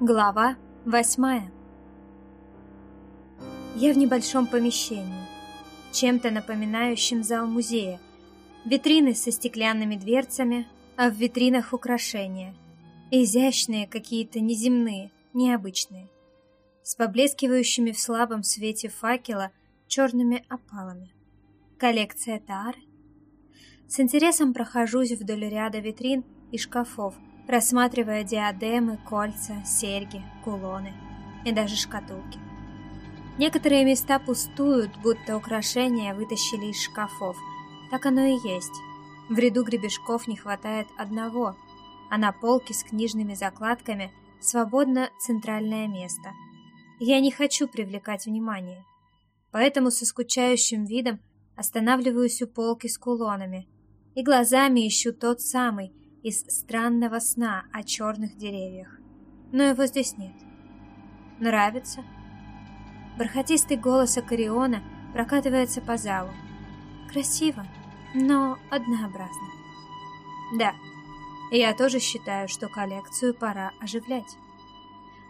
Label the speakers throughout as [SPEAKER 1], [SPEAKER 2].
[SPEAKER 1] Глава восьмая Я в небольшом помещении, чем-то напоминающем зал музея. Витрины со стеклянными дверцами, а в витринах украшения. Изящные какие-то неземные, необычные. С поблескивающими в слабом свете факела черными опалами. Коллекция Тары. С интересом прохожусь вдоль ряда витрин и шкафов, рассматривая диадемы, кольца, серьги, кулоны и даже шкатулки. Некоторые места пустуют, будто украшения вытащили из шкафов. Так оно и есть. В ряду гребешков не хватает одного, а на полке с книжными закладками свободно центральное место. Я не хочу привлекать внимание, поэтому со скучающим видом останавливаюсь у полки с кулонами и глазами ищу тот самый, из странного сна о черных деревьях. Но его здесь нет. Нравится? Бархатистый голос Акариона прокатывается по залу. Красиво, но однообразно. Да, я тоже считаю, что коллекцию пора оживлять.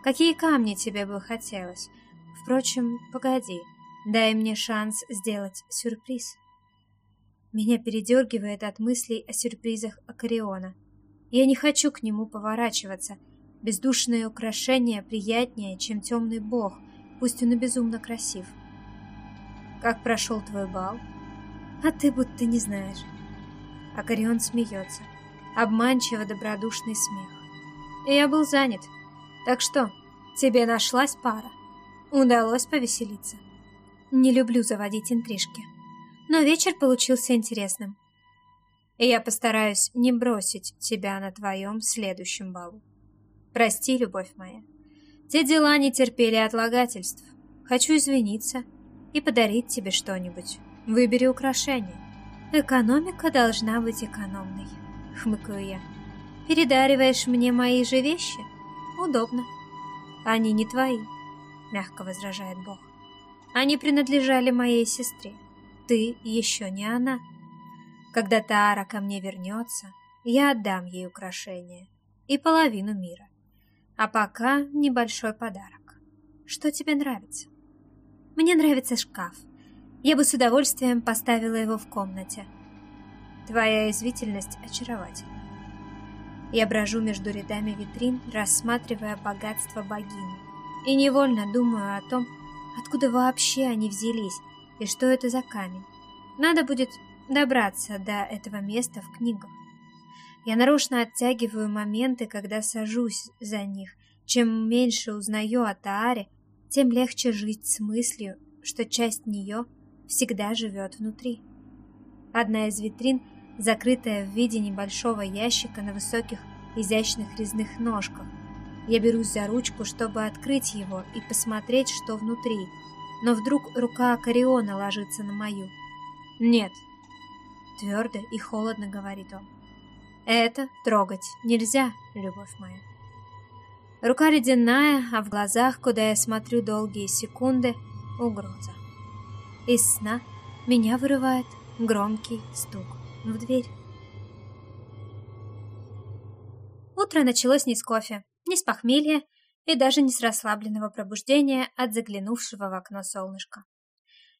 [SPEAKER 1] Какие камни тебе бы хотелось? Впрочем, погоди, дай мне шанс сделать сюрприз. Меня передергивает от мыслей о сюрпризах Акариона. Я не хочу к нему поворачиваться. Бездушное украшение приятнее, чем темный бог, пусть он и безумно красив. Как прошел твой бал? А ты будто не знаешь. Акарион смеется. Обманчиво добродушный смех. И я был занят. Так что, тебе нашлась пара? Удалось повеселиться? Не люблю заводить интрижки. Но вечер получился интересным и я постараюсь не бросить тебя на твоем следующем балу. Прости, любовь моя. Те дела не терпели отлагательств. Хочу извиниться и подарить тебе что-нибудь. Выбери украшение. Экономика должна быть экономной, хмыкаю я. Передариваешь мне мои же вещи? Удобно. Они не твои, мягко возражает Бог. Они принадлежали моей сестре. Ты еще не она. Когда Таара ко мне вернется, я отдам ей украшение и половину мира. А пока небольшой подарок. Что тебе нравится? Мне нравится шкаф. Я бы с удовольствием поставила его в комнате. Твоя извительность очаровательна. Я брожу между рядами витрин, рассматривая богатство богини, и невольно думаю о том, откуда вообще они взялись и что это за камень. Надо будет добраться до этого места в книгах. Я нарочно оттягиваю моменты, когда сажусь за них. Чем меньше узнаю о Тааре, тем легче жить с мыслью, что часть нее всегда живет внутри. Одна из витрин, закрытая в виде небольшого ящика на высоких изящных резных ножках. Я берусь за ручку, чтобы открыть его и посмотреть, что внутри. Но вдруг рука Кариона ложится на мою. Нет, Твердо и холодно говорит он. Это трогать нельзя, любовь моя. Рука ледяная, а в глазах, куда я смотрю долгие секунды, угроза. Из сна меня вырывает громкий стук в дверь. Утро началось не с кофе, не с похмелья и даже не с расслабленного пробуждения от заглянувшего в окно солнышка.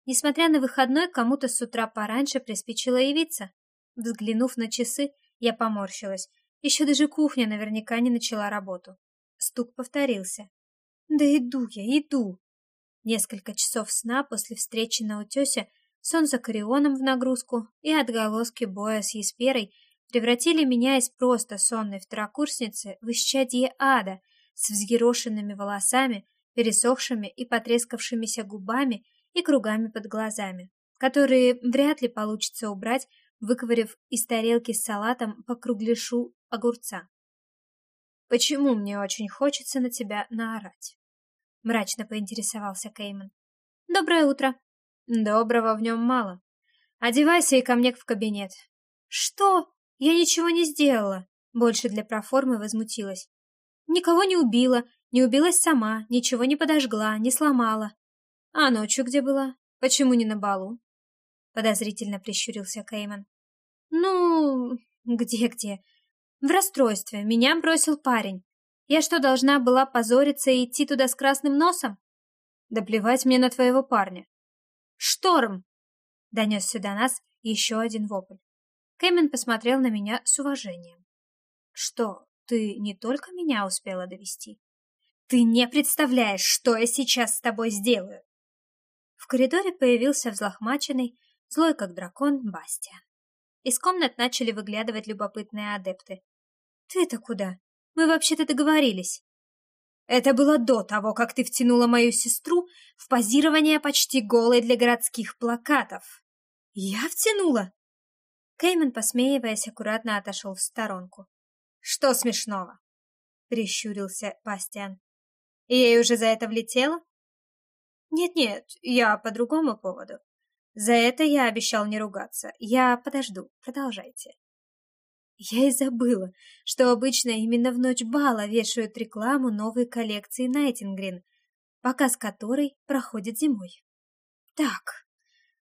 [SPEAKER 1] Несмотря на выходной, кому-то с утра пораньше приспичило явиться. Взглянув на часы, я поморщилась. Еще даже кухня наверняка не начала работу. Стук повторился. «Да иду я, иду!» Несколько часов сна после встречи на утесе, сон за Корионом в нагрузку и отголоски боя с Есперой превратили меня из просто сонной второкурсницы в исчадье ада с взъерошенными волосами, пересохшими и потрескавшимися губами и кругами под глазами, которые вряд ли получится убрать, выковырив из тарелки с салатом по кругляшу огурца. «Почему мне очень хочется на тебя наорать?» — мрачно поинтересовался Кейман. «Доброе утро». «Доброго в нем мало. Одевайся и ко мне в кабинет». «Что? Я ничего не сделала!» Больше для проформы возмутилась. «Никого не убила, не убилась сама, ничего не подожгла, не сломала. «А ночью где была? Почему не на балу?» Подозрительно прищурился Кейман. «Ну, где-где? В расстройстве. Меня бросил парень. Я что, должна была позориться и идти туда с красным носом?
[SPEAKER 2] Да плевать мне на твоего парня.
[SPEAKER 1] Шторм! Донесся до нас еще один вопль. Кэмен посмотрел на меня с уважением. Что, ты не только меня успела довести? Ты не представляешь, что я сейчас с тобой сделаю. В коридоре появился взлохмаченный, злой как дракон, Бастиан. Из комнат начали выглядывать любопытные адепты. Ты-то куда? Мы вообще-то договорились. Это было до того, как ты втянула мою сестру в позирование почти голой для городских плакатов. Я втянула? Кеймен, посмеиваясь, аккуратно отошел в сторонку. Что смешного? Прищурился Бастиан. Ей уже за это влетело? Нет-нет, я по другому поводу. За это я обещал не ругаться. Я подожду. Продолжайте. Я и забыла, что обычно именно в ночь бала вешают рекламу новой коллекции Найтингрин, показ которой проходит зимой. Так,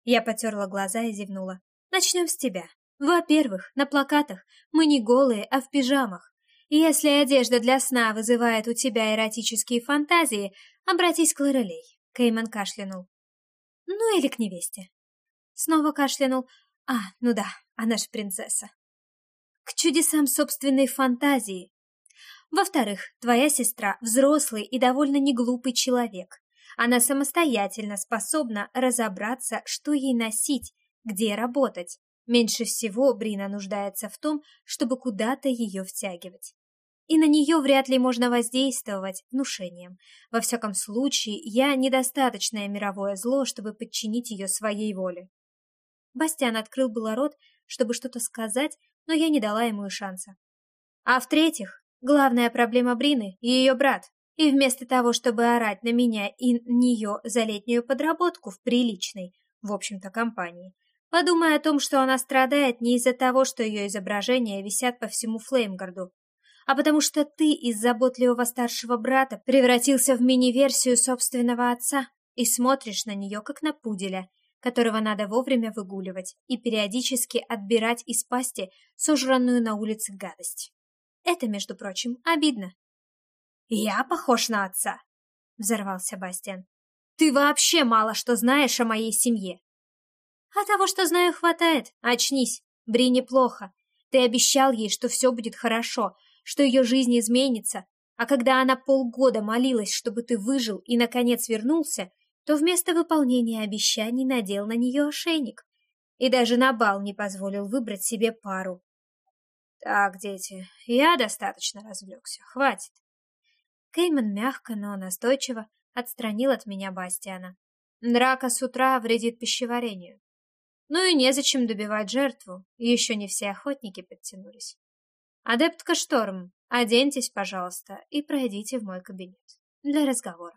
[SPEAKER 1] я потерла глаза и зевнула. Начнем с тебя. Во-первых, на плакатах мы не голые, а в пижамах. Если одежда для сна вызывает у тебя эротические фантазии, обратись к Лорелей. Кейман кашлянул. Ну или к невесте. Снова кашлянул. А, ну да, она ж принцесса к чудесам собственной фантазии. Во-вторых, твоя сестра взрослый и довольно неглупый человек. Она самостоятельно способна разобраться, что ей носить, где работать. Меньше всего Брина нуждается в том, чтобы куда-то ее втягивать. И на нее вряд ли можно воздействовать внушением. Во всяком случае, я недостаточное мировое зло, чтобы подчинить ее своей воле. Бастиан открыл было рот, чтобы что-то сказать, но я не дала ему и шанса. А в-третьих, главная проблема Брины — ее брат. И вместо того, чтобы орать на меня и нее за летнюю подработку в приличной, в общем-то, компании, подумай о том, что она страдает не из-за того, что ее изображения висят по всему Флеймгарду, а потому что ты из заботливого старшего брата превратился в мини-версию собственного отца и смотришь на нее, как на пуделя, которого надо вовремя выгуливать и периодически отбирать из пасти сожранную на улице гадость. Это, между прочим, обидно. «Я похож на отца!» — взорвался Бастиан. «Ты вообще мало что знаешь о моей семье!» «А того, что знаю, хватает. Очнись. Бри плохо. Ты обещал ей, что все будет хорошо, что ее жизнь изменится, а когда она полгода молилась, чтобы ты выжил и, наконец, вернулся, то вместо выполнения обещаний надел на нее ошейник и даже на бал не позволил выбрать себе пару. Так, дети, я достаточно развлекся, хватит. Кейман мягко, но настойчиво отстранил от меня Бастиана. Драка с утра вредит пищеварению. Ну и незачем добивать жертву, еще не все охотники подтянулись. Адептка Шторм, оденьтесь, пожалуйста, и пройдите в мой кабинет для разговора.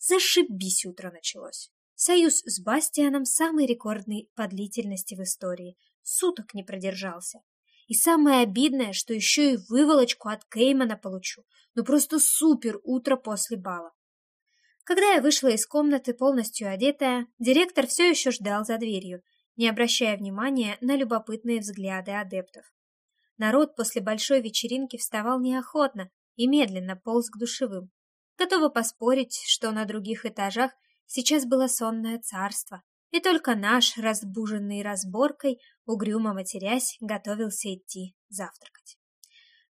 [SPEAKER 1] Зашибись утро началось. Союз с Бастианом самый рекордный по длительности в истории. Суток не продержался. И самое обидное, что еще и выволочку от Кеймана получу. Ну просто супер утро после бала. Когда я вышла из комнаты полностью одетая, директор все еще ждал за дверью, не обращая внимания на любопытные взгляды адептов. Народ после большой вечеринки вставал неохотно и медленно полз к душевым. Готова поспорить, что на других этажах сейчас было сонное царство, и только наш, разбуженный разборкой, угрюмо матерясь, готовился идти завтракать.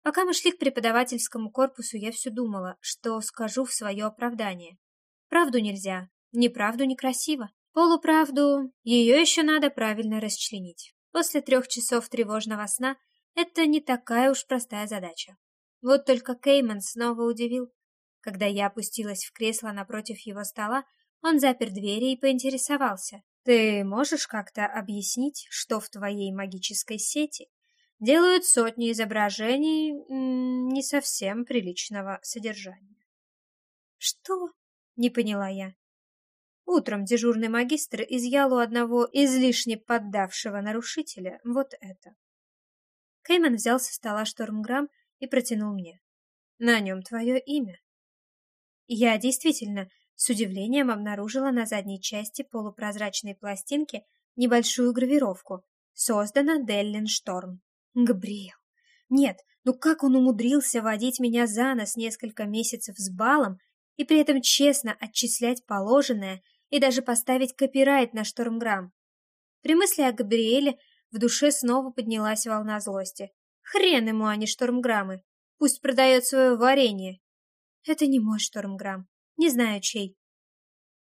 [SPEAKER 1] Пока мы шли к преподавательскому корпусу, я все думала, что скажу в свое оправдание. Правду нельзя, неправду некрасиво. Полуправду, ее еще надо правильно расчленить. После трех часов тревожного сна это не такая уж простая задача. Вот только Кейман снова удивил. Когда я опустилась в кресло напротив его стола, он запер двери и поинтересовался. «Ты можешь как-то объяснить, что в твоей магической сети делают сотни изображений не совсем приличного содержания?» «Что?» — не поняла я. Утром дежурный магистр изъял у одного излишне поддавшего нарушителя вот это. Кейман взял со стола штормграмм и протянул мне. На нем твое имя. Я действительно с удивлением обнаружила на задней части полупрозрачной пластинки небольшую гравировку. Создана Деллин Шторм. Габриэл, Нет, ну как он умудрился водить меня за нос несколько месяцев с балом и при этом честно отчислять положенное и даже поставить копирайт на штормграмм? При мысли о Габриэле в душе снова поднялась волна злости. Хрен ему, а не штормграммы. Пусть продает свое варенье. Это не мой штормграмм. Не знаю, чей.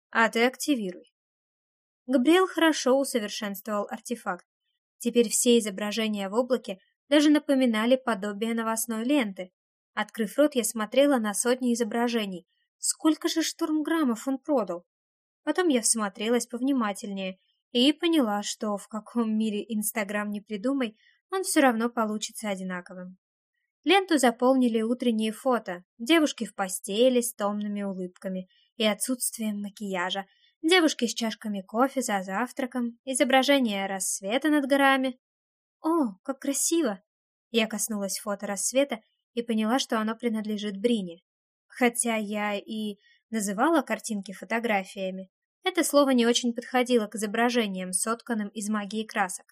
[SPEAKER 1] А ты активируй. Габриэл хорошо усовершенствовал артефакт. Теперь все изображения в облаке даже напоминали подобие новостной ленты. Открыв рот, я смотрела на сотни изображений. Сколько же штурмграммов он продал? Потом я всмотрелась повнимательнее и поняла, что в каком мире Инстаграм не придумай, он все равно получится одинаковым. Ленту заполнили утренние фото, девушки в постели с томными улыбками и отсутствием макияжа, девушки с чашками кофе за завтраком, изображение рассвета над горами, «О, как красиво!» Я коснулась фото рассвета и поняла, что оно принадлежит Брине. Хотя я и называла картинки фотографиями, это слово не очень подходило к изображениям, сотканным из магии красок.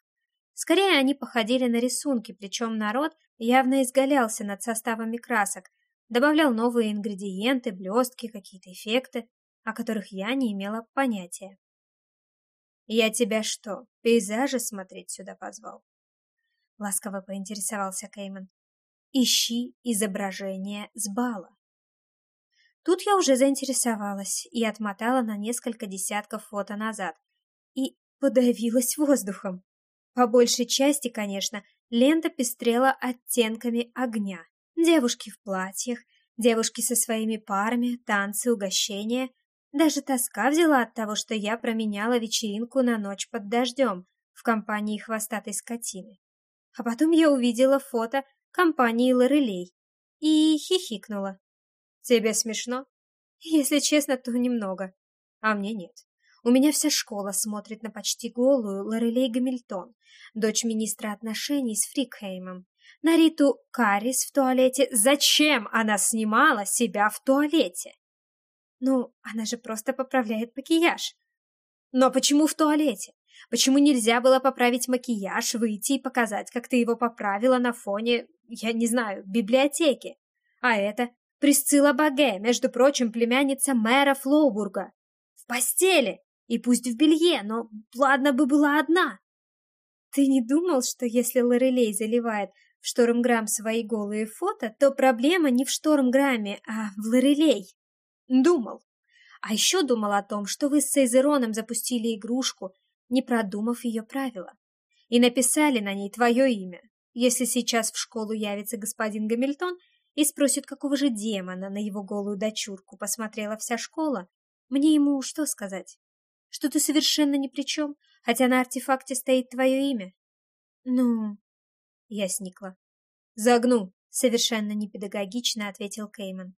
[SPEAKER 1] Скорее, они походили на рисунки, причем народ явно изгалялся над составами красок, добавлял новые ингредиенты, блестки, какие-то эффекты, о которых я не имела понятия. «Я тебя что, пейзажи смотреть сюда позвал?» ласково поинтересовался Кейман. Ищи изображение с бала. Тут я уже заинтересовалась и отмотала на несколько десятков фото назад. И подавилась воздухом. По большей части, конечно, лента пестрела оттенками огня. Девушки в платьях, девушки со своими парами, танцы, угощения. Даже тоска взяла от того, что я променяла вечеринку на ночь под дождем в компании хвостатой скотины. А потом я увидела фото компании Лорелей и хихикнула. Тебе смешно? Если честно, то немного. А мне нет. У меня вся школа смотрит на почти голую Лорелей Гамильтон, дочь министра отношений с Фрикхеймом. На Риту Карис в туалете. Зачем она снимала себя в туалете? Ну, она же просто поправляет макияж. Но почему в туалете? Почему нельзя было поправить макияж, выйти и показать, как ты его поправила на фоне, я не знаю, библиотеки? А это Присцилла Баге, между прочим, племянница мэра Флоубурга. В постели, и пусть в белье, но ладно бы была одна. Ты не думал, что если Лорелей заливает в Штормграмм свои голые фото, то проблема не в Штормграмме, а в Лорелей? Думал. А еще думал о том, что вы с Сейзероном запустили игрушку, не продумав ее правила, и написали на ней твое имя. Если сейчас в школу явится господин Гамильтон и спросит, какого же демона на его голую дочурку посмотрела вся школа, мне ему что сказать? Что ты совершенно ни при чем, хотя на артефакте стоит твое имя? Ну, я сникла. Загну, совершенно непедагогично ответил Кейман.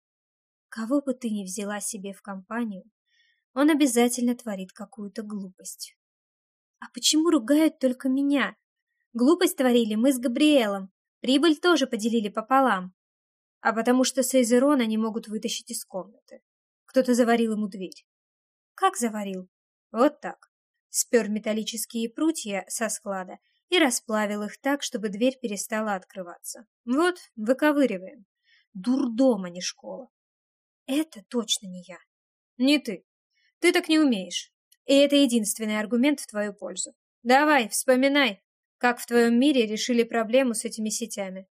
[SPEAKER 1] Кого бы ты ни взяла себе в компанию, он обязательно творит какую-то глупость. А почему ругают только меня? Глупость творили мы с Габриэлом. Прибыль тоже поделили пополам. А потому что Сейзерона не могут вытащить из комнаты. Кто-то заварил ему дверь. Как заварил? Вот так. Спер металлические прутья со склада и расплавил их так, чтобы дверь перестала открываться. Вот, выковыриваем. Дурдом, а не школа. Это точно не я. Не ты. Ты так не умеешь. И это единственный аргумент в твою пользу. Давай, вспоминай, как в твоем мире решили проблему с этими сетями.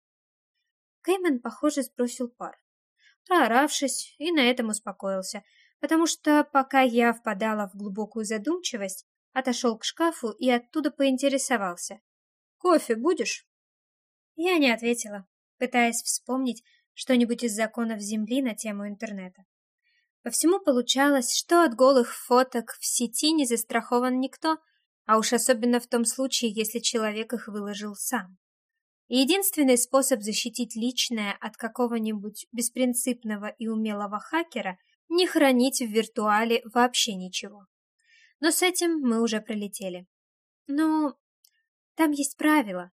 [SPEAKER 1] Кеймен, похоже, сбросил пар. Прооравшись, и на этом успокоился, потому что, пока я впадала в глубокую задумчивость, отошел к шкафу и оттуда поинтересовался. «Кофе будешь?» Я не ответила, пытаясь вспомнить что-нибудь из законов Земли на тему интернета. По всему получалось, что от голых фоток в сети не застрахован никто, а уж особенно в том случае, если человек их выложил сам. Единственный способ защитить личное от какого-нибудь беспринципного и умелого хакера – не хранить в виртуале вообще ничего. Но с этим мы уже пролетели. Ну, там есть правила.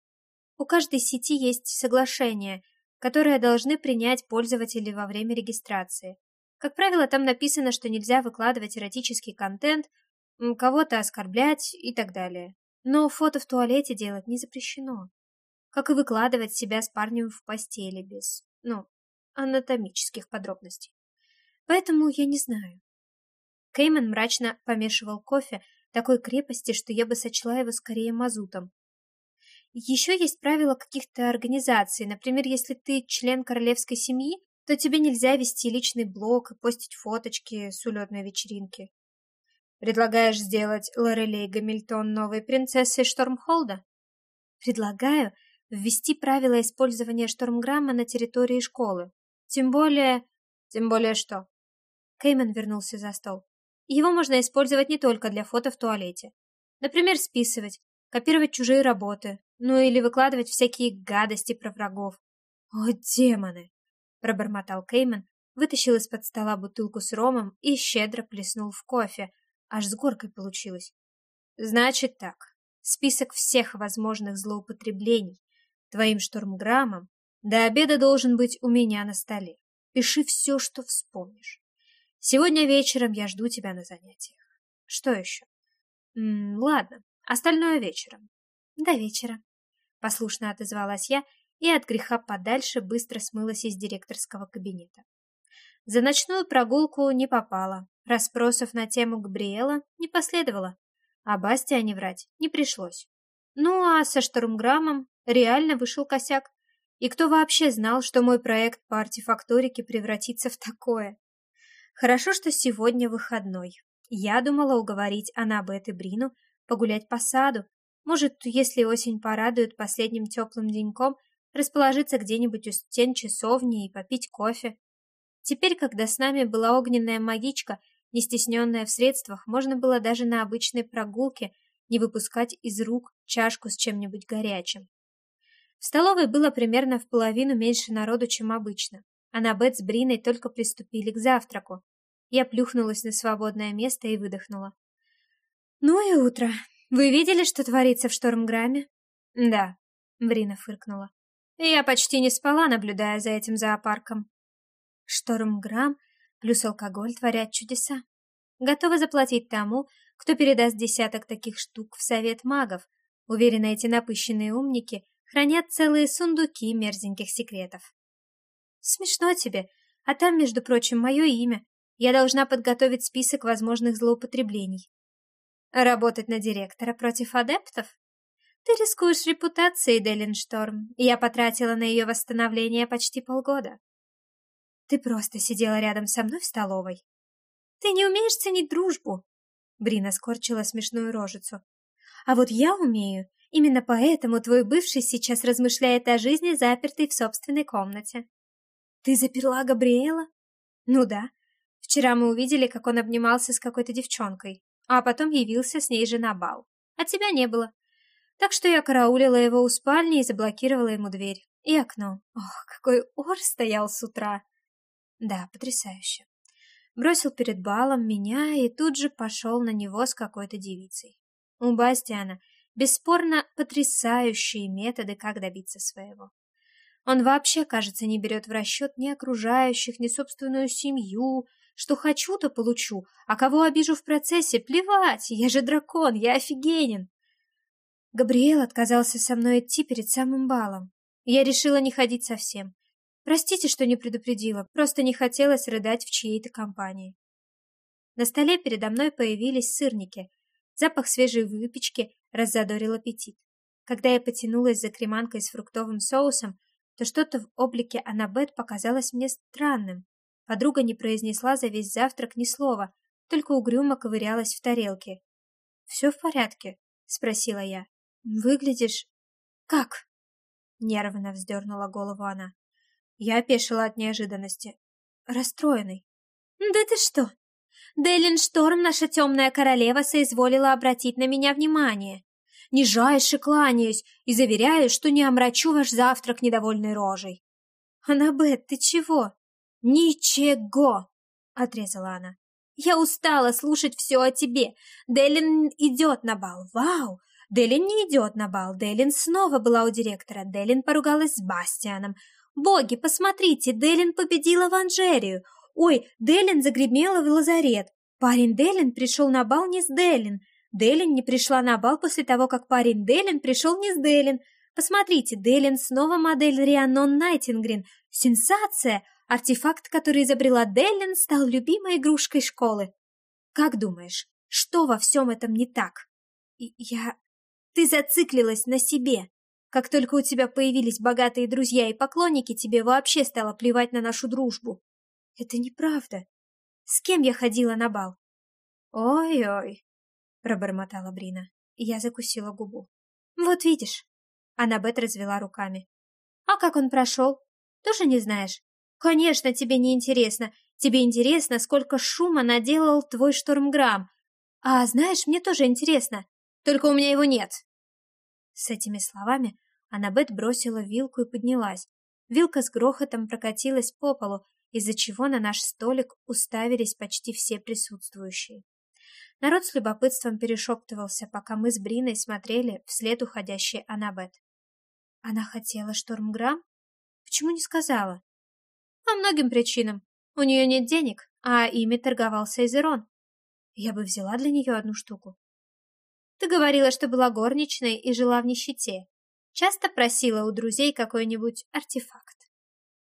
[SPEAKER 1] У каждой сети есть соглашение, которое должны принять пользователи во время регистрации. Как правило, там написано, что нельзя выкладывать эротический контент, кого-то оскорблять и так далее. Но фото в туалете делать не запрещено. Как и выкладывать себя с парнем в постели без, ну, анатомических подробностей. Поэтому я не знаю. Кейман мрачно помешивал кофе такой крепости, что я бы сочла его скорее мазутом. Еще есть правила каких-то организаций. Например, если ты член королевской семьи, то тебе нельзя вести личный блог и постить фоточки с улетной вечеринки. Предлагаешь сделать Лорелей Гамильтон новой принцессой Штормхолда? Предлагаю ввести правила использования штормграмма на территории школы. Тем более... Тем более что? Кеймен вернулся за стол. Его можно использовать не только для фото в туалете. Например, списывать, копировать чужие работы, ну или выкладывать всякие гадости про врагов. «О, демоны!» — пробормотал Кеймен, вытащил из-под стола бутылку с ромом и щедро плеснул в кофе. Аж с горкой получилось. «Значит так, список всех возможных злоупотреблений твоим штормграммом до обеда должен быть у меня на столе. Пиши все, что вспомнишь. Сегодня вечером я жду тебя на занятиях. Что еще? М -м, ладно, остальное вечером. До вечера. Послушно отозвалась я и от греха подальше быстро смылась из директорского кабинета. За ночную прогулку не попала, расспросов на тему Габриэла не последовало, а Бастиане врать не пришлось. Ну а со штормграммом реально вышел косяк. И кто вообще знал, что мой проект по артефакторике превратится в такое? Хорошо, что сегодня выходной. Я думала уговорить Аннабет и Брину погулять по саду. Может, если осень порадует последним теплым деньком, расположиться где-нибудь у стен часовни и попить кофе. Теперь, когда с нами была огненная магичка, не стесненная в средствах, можно было даже на обычной прогулке не выпускать из рук чашку с чем-нибудь горячим. В столовой было примерно в половину меньше народу, чем обычно. Аннабет с Бриной только приступили к завтраку. Я плюхнулась на свободное место и выдохнула. «Ну и утро. Вы видели, что творится в Штормграме?» «Да», — Брина фыркнула. «Я почти не спала, наблюдая за этим зоопарком». «Штормграм плюс алкоголь творят чудеса. Готова заплатить тому, кто передаст десяток таких штук в совет магов. Уверена, эти напыщенные умники хранят целые сундуки мерзеньких секретов. Смешно тебе, а там, между прочим, мое имя. Я должна подготовить список возможных злоупотреблений. Работать на директора против адептов? Ты рискуешь репутацией, Делиншторм. Я потратила на ее восстановление почти полгода. Ты просто сидела рядом со мной в столовой. Ты не умеешь ценить дружбу. Брина скорчила смешную рожицу. А вот я умею. Именно поэтому твой бывший сейчас размышляет о жизни, запертой в собственной комнате. «Ты заперла Габриэла?» «Ну да. Вчера мы увидели, как он обнимался с какой-то девчонкой, а потом явился с ней же на бал. А тебя не было. Так что я караулила его у спальни и заблокировала ему дверь. И окно. Ох, какой ор стоял с утра!» «Да, потрясающе. Бросил перед балом меня и тут же пошел на него с какой-то девицей. У Бастиана бесспорно потрясающие методы, как добиться своего. Он вообще, кажется, не берет в расчет ни окружающих, ни собственную семью. Что хочу, то получу, а кого обижу в процессе, плевать, я же дракон, я офигенен. Габриэл отказался со мной идти перед самым балом. Я решила не ходить совсем. Простите, что не предупредила, просто не хотелось рыдать в чьей-то компании. На столе передо мной появились сырники. Запах свежей выпечки раззадорил аппетит. Когда я потянулась за креманкой с фруктовым соусом, то что-то в облике Аннабет показалось мне странным. Подруга не произнесла за весь завтрак ни слова, только угрюмо ковырялась в тарелке. «Все в порядке?» — спросила я. «Выглядишь...» «Как?» — нервно вздернула голову она. Я опешила от неожиданности. Расстроенный. «Да ты что? Делин Шторм, наша темная королева, соизволила обратить на меня внимание нижайше кланяюсь и заверяю, что не омрачу ваш завтрак недовольной рожей. «Аннабет, ты чего?» «Ничего!» — отрезала она. «Я устала слушать все о тебе. Делин идет на бал. Вау! Делин не идет на бал. Делин снова была у директора. Делин поругалась с Бастианом. Боги, посмотрите, Делин победила в Анжерию. Ой, Делин загремела в лазарет. Парень Делин пришел на бал не с Делин. Делин не пришла на бал после того, как парень Делин пришел не с Делин. Посмотрите, Делин снова модель Рианон Найтингрин. Сенсация! Артефакт, который изобрела Делин, стал любимой игрушкой школы. Как думаешь, что во всем этом не так? И я... Ты зациклилась на себе. Как только у тебя появились богатые друзья и поклонники, тебе вообще стало плевать на нашу дружбу. Это неправда. С кем я ходила на бал? Ой-ой, пробормотала Брина. Я закусила губу. Вот видишь. Аннабет развела руками. А как он прошел? Тоже не знаешь? Конечно, тебе не интересно. Тебе интересно, сколько шума наделал твой штормграмм. А знаешь, мне тоже интересно. Только у меня его нет. С этими словами Аннабет бросила вилку и поднялась. Вилка с грохотом прокатилась по полу, из-за чего на наш столик уставились почти все присутствующие. Народ с любопытством перешептывался, пока мы с Бриной смотрели вслед уходящей Аннабет. Она хотела штормграмм? Почему не сказала? По многим причинам. У нее нет денег, а ими торговался Изерон. Я бы взяла для нее одну штуку. Ты говорила, что была горничной и жила в нищете. Часто просила у друзей какой-нибудь артефакт.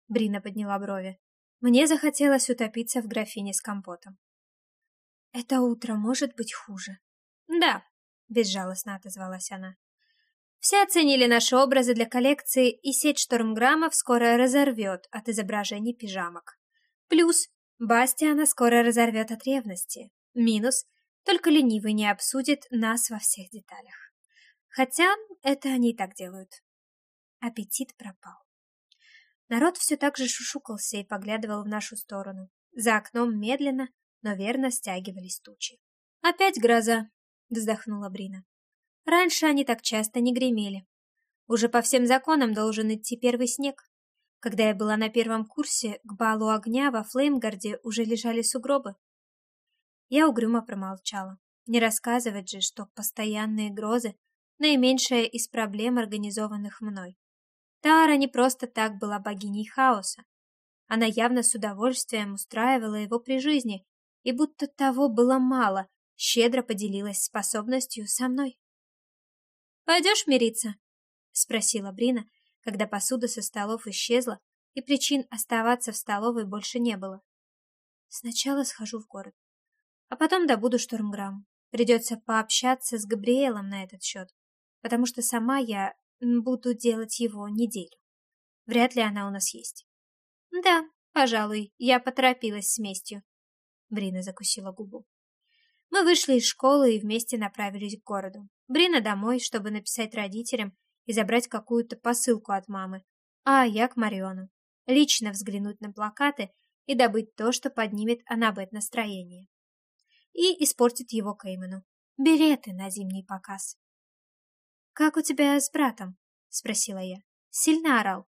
[SPEAKER 1] Брина подняла брови. Мне захотелось утопиться в графине с компотом. Это утро может быть хуже. Да, безжалостно отозвалась она. Все оценили наши образы для коллекции, и сеть штормграммов скоро разорвет от изображений пижамок. Плюс Бастиана скоро разорвет от ревности. Минус только ленивый не обсудит нас во всех деталях. Хотя это они и так делают. Аппетит пропал. Народ все так же шушукался и поглядывал в нашу сторону. За окном медленно, но верно стягивались тучи. «Опять гроза!» — вздохнула Брина. Раньше они так часто не гремели. Уже по всем законам должен идти первый снег. Когда я была на первом курсе, к балу огня во Флеймгарде уже лежали сугробы. Я угрюмо промолчала. Не рассказывать же, что постоянные грозы — наименьшая из проблем, организованных мной. Тара не просто так была богиней хаоса. Она явно с удовольствием устраивала его при жизни, и будто того было мало, щедро поделилась способностью со мной. «Пойдешь мириться?» — спросила Брина, когда посуда со столов исчезла, и причин оставаться в столовой больше не было. «Сначала схожу в город, а потом добуду штормграмм. Придется пообщаться с Габриэлом на этот счет, потому что сама я буду делать его неделю. Вряд ли она у нас есть». «Да, пожалуй, я поторопилась с местью», — Брина закусила губу. Мы вышли из школы и вместе направились к городу. Брина домой, чтобы написать родителям и забрать какую-то посылку от мамы, а я к Мариону. Лично взглянуть на плакаты и добыть то, что поднимет Аннабет настроение. И испортит его Кейману. Билеты на зимний показ. «Как у тебя с братом?» — спросила я. Сильно орал.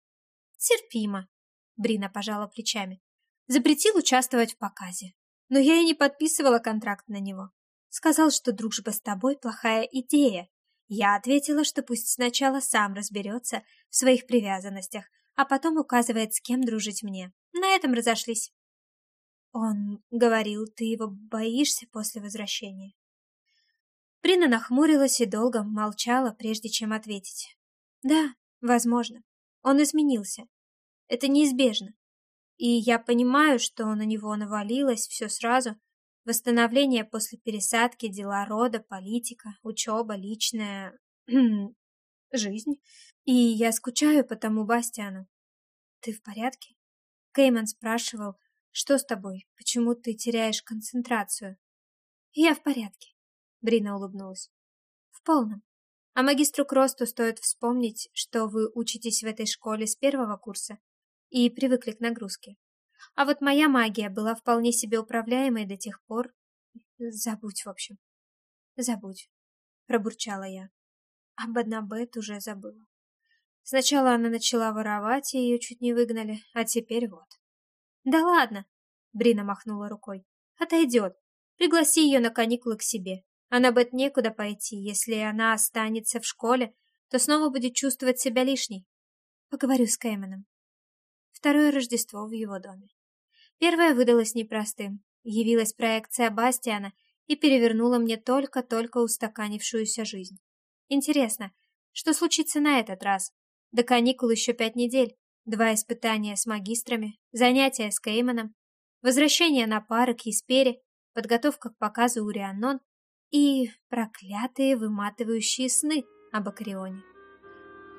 [SPEAKER 1] «Терпимо», — Брина пожала плечами. «Запретил участвовать в показе. Но я и не подписывала контракт на него. Сказал, что дружба с тобой плохая идея. Я ответила, что пусть сначала сам разберется в своих привязанностях, а потом указывает, с кем дружить мне. На этом разошлись. Он говорил, ты его боишься после возвращения. Прина нахмурилась и долго молчала, прежде чем ответить. Да, возможно. Он изменился. Это неизбежно. И я понимаю, что на него навалилось все сразу, Восстановление после пересадки, дела рода, политика, учеба, личная... жизнь. И я скучаю по тому Бастиану. Ты в порядке? Кейман спрашивал, что с тобой, почему ты теряешь концентрацию? Я в порядке. Брина улыбнулась. В полном. А магистру Кросту стоит вспомнить, что вы учитесь в этой школе с первого курса и привыкли к нагрузке. А вот моя магия была вполне себе управляемой до тех пор... Забудь, в общем. Забудь, пробурчала я. Об Аднабет уже забыла. Сначала она начала воровать, и ее чуть не выгнали, а теперь вот. Да ладно, Брина махнула рукой. Отойдет. Пригласи ее на каникулы к себе. Аннабет некуда пойти. Если она останется в школе, то снова будет чувствовать себя лишней. Поговорю с Кэйменом. Второе Рождество в его доме. Первое выдалось непростым. Явилась проекция Бастиана и перевернула мне только-только устаканившуюся жизнь. Интересно, Что случится на этот раз? До каникул еще пять недель. Два испытания с магистрами, занятия с Кейманом, возвращение на пары к Еспере, подготовка к показу Урианон и проклятые выматывающие сны об Акрионе.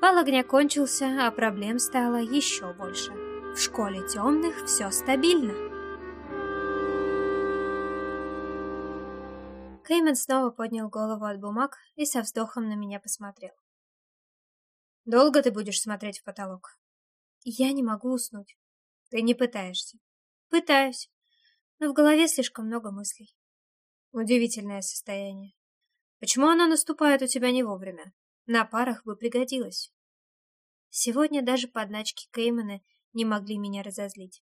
[SPEAKER 1] Бал огня кончился, а проблем стало еще больше. В школе темных все стабильно. Кейман снова поднял голову от бумаг и со вздохом на меня посмотрел. «Долго ты будешь смотреть в потолок?» «Я не могу уснуть». «Ты не пытаешься?» «Пытаюсь, но в голове слишком много мыслей». «Удивительное состояние. Почему оно наступает у тебя не вовремя? На парах бы пригодилось». Сегодня даже подначки Кеймана не могли меня разозлить.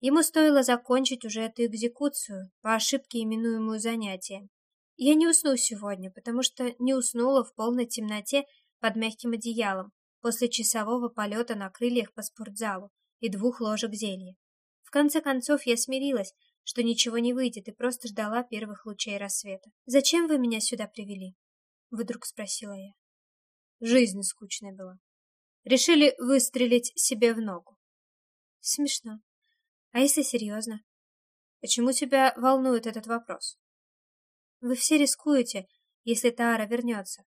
[SPEAKER 1] Ему стоило закончить уже эту экзекуцию, по ошибке именуемую занятием, я не усну сегодня, потому что не уснула в полной темноте под мягким одеялом после часового полета на крыльях по спортзалу и двух ложек зелья. В конце концов я смирилась, что ничего не выйдет, и просто ждала первых лучей рассвета. «Зачем вы меня сюда привели?» — вдруг спросила я. Жизнь скучная была. Решили выстрелить себе в ногу. Смешно. А если серьезно? Почему тебя волнует этот вопрос? Вы все рискуете, если Таара вернется.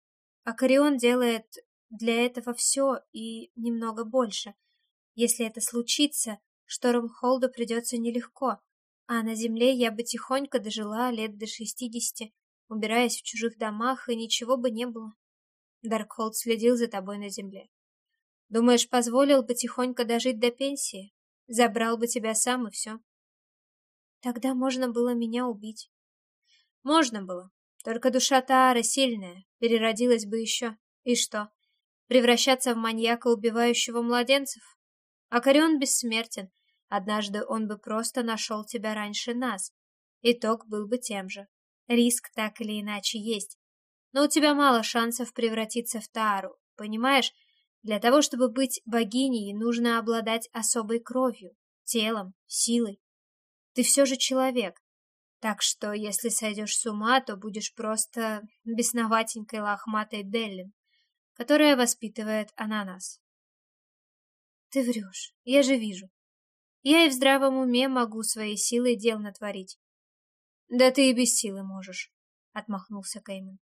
[SPEAKER 1] А Карион делает для этого все и немного больше. Если это случится, Штормхолду придется нелегко, а на земле я бы тихонько дожила лет до шестидесяти, убираясь в чужих домах, и ничего бы не было. Даркхолд следил за тобой на земле. Думаешь, позволил бы тихонько дожить до пенсии? Забрал бы тебя сам и все. Тогда можно было меня убить. Можно было. Только душа Таары сильная, переродилась бы еще. И что? Превращаться в маньяка, убивающего младенцев? Акарион бессмертен. Однажды он бы просто нашел тебя раньше нас. Итог был бы тем же. Риск так или иначе есть. Но у тебя мало шансов превратиться в Таару, понимаешь? Для того, чтобы быть богиней, нужно обладать особой кровью, телом, силой. Ты все же человек, так что, если сойдешь с ума, то будешь просто бесноватенькой лохматой Деллин, которая воспитывает ананас. Ты врешь, я же вижу. Я и в здравом уме могу своей силой дел натворить. Да ты и без силы можешь, отмахнулся Кейман.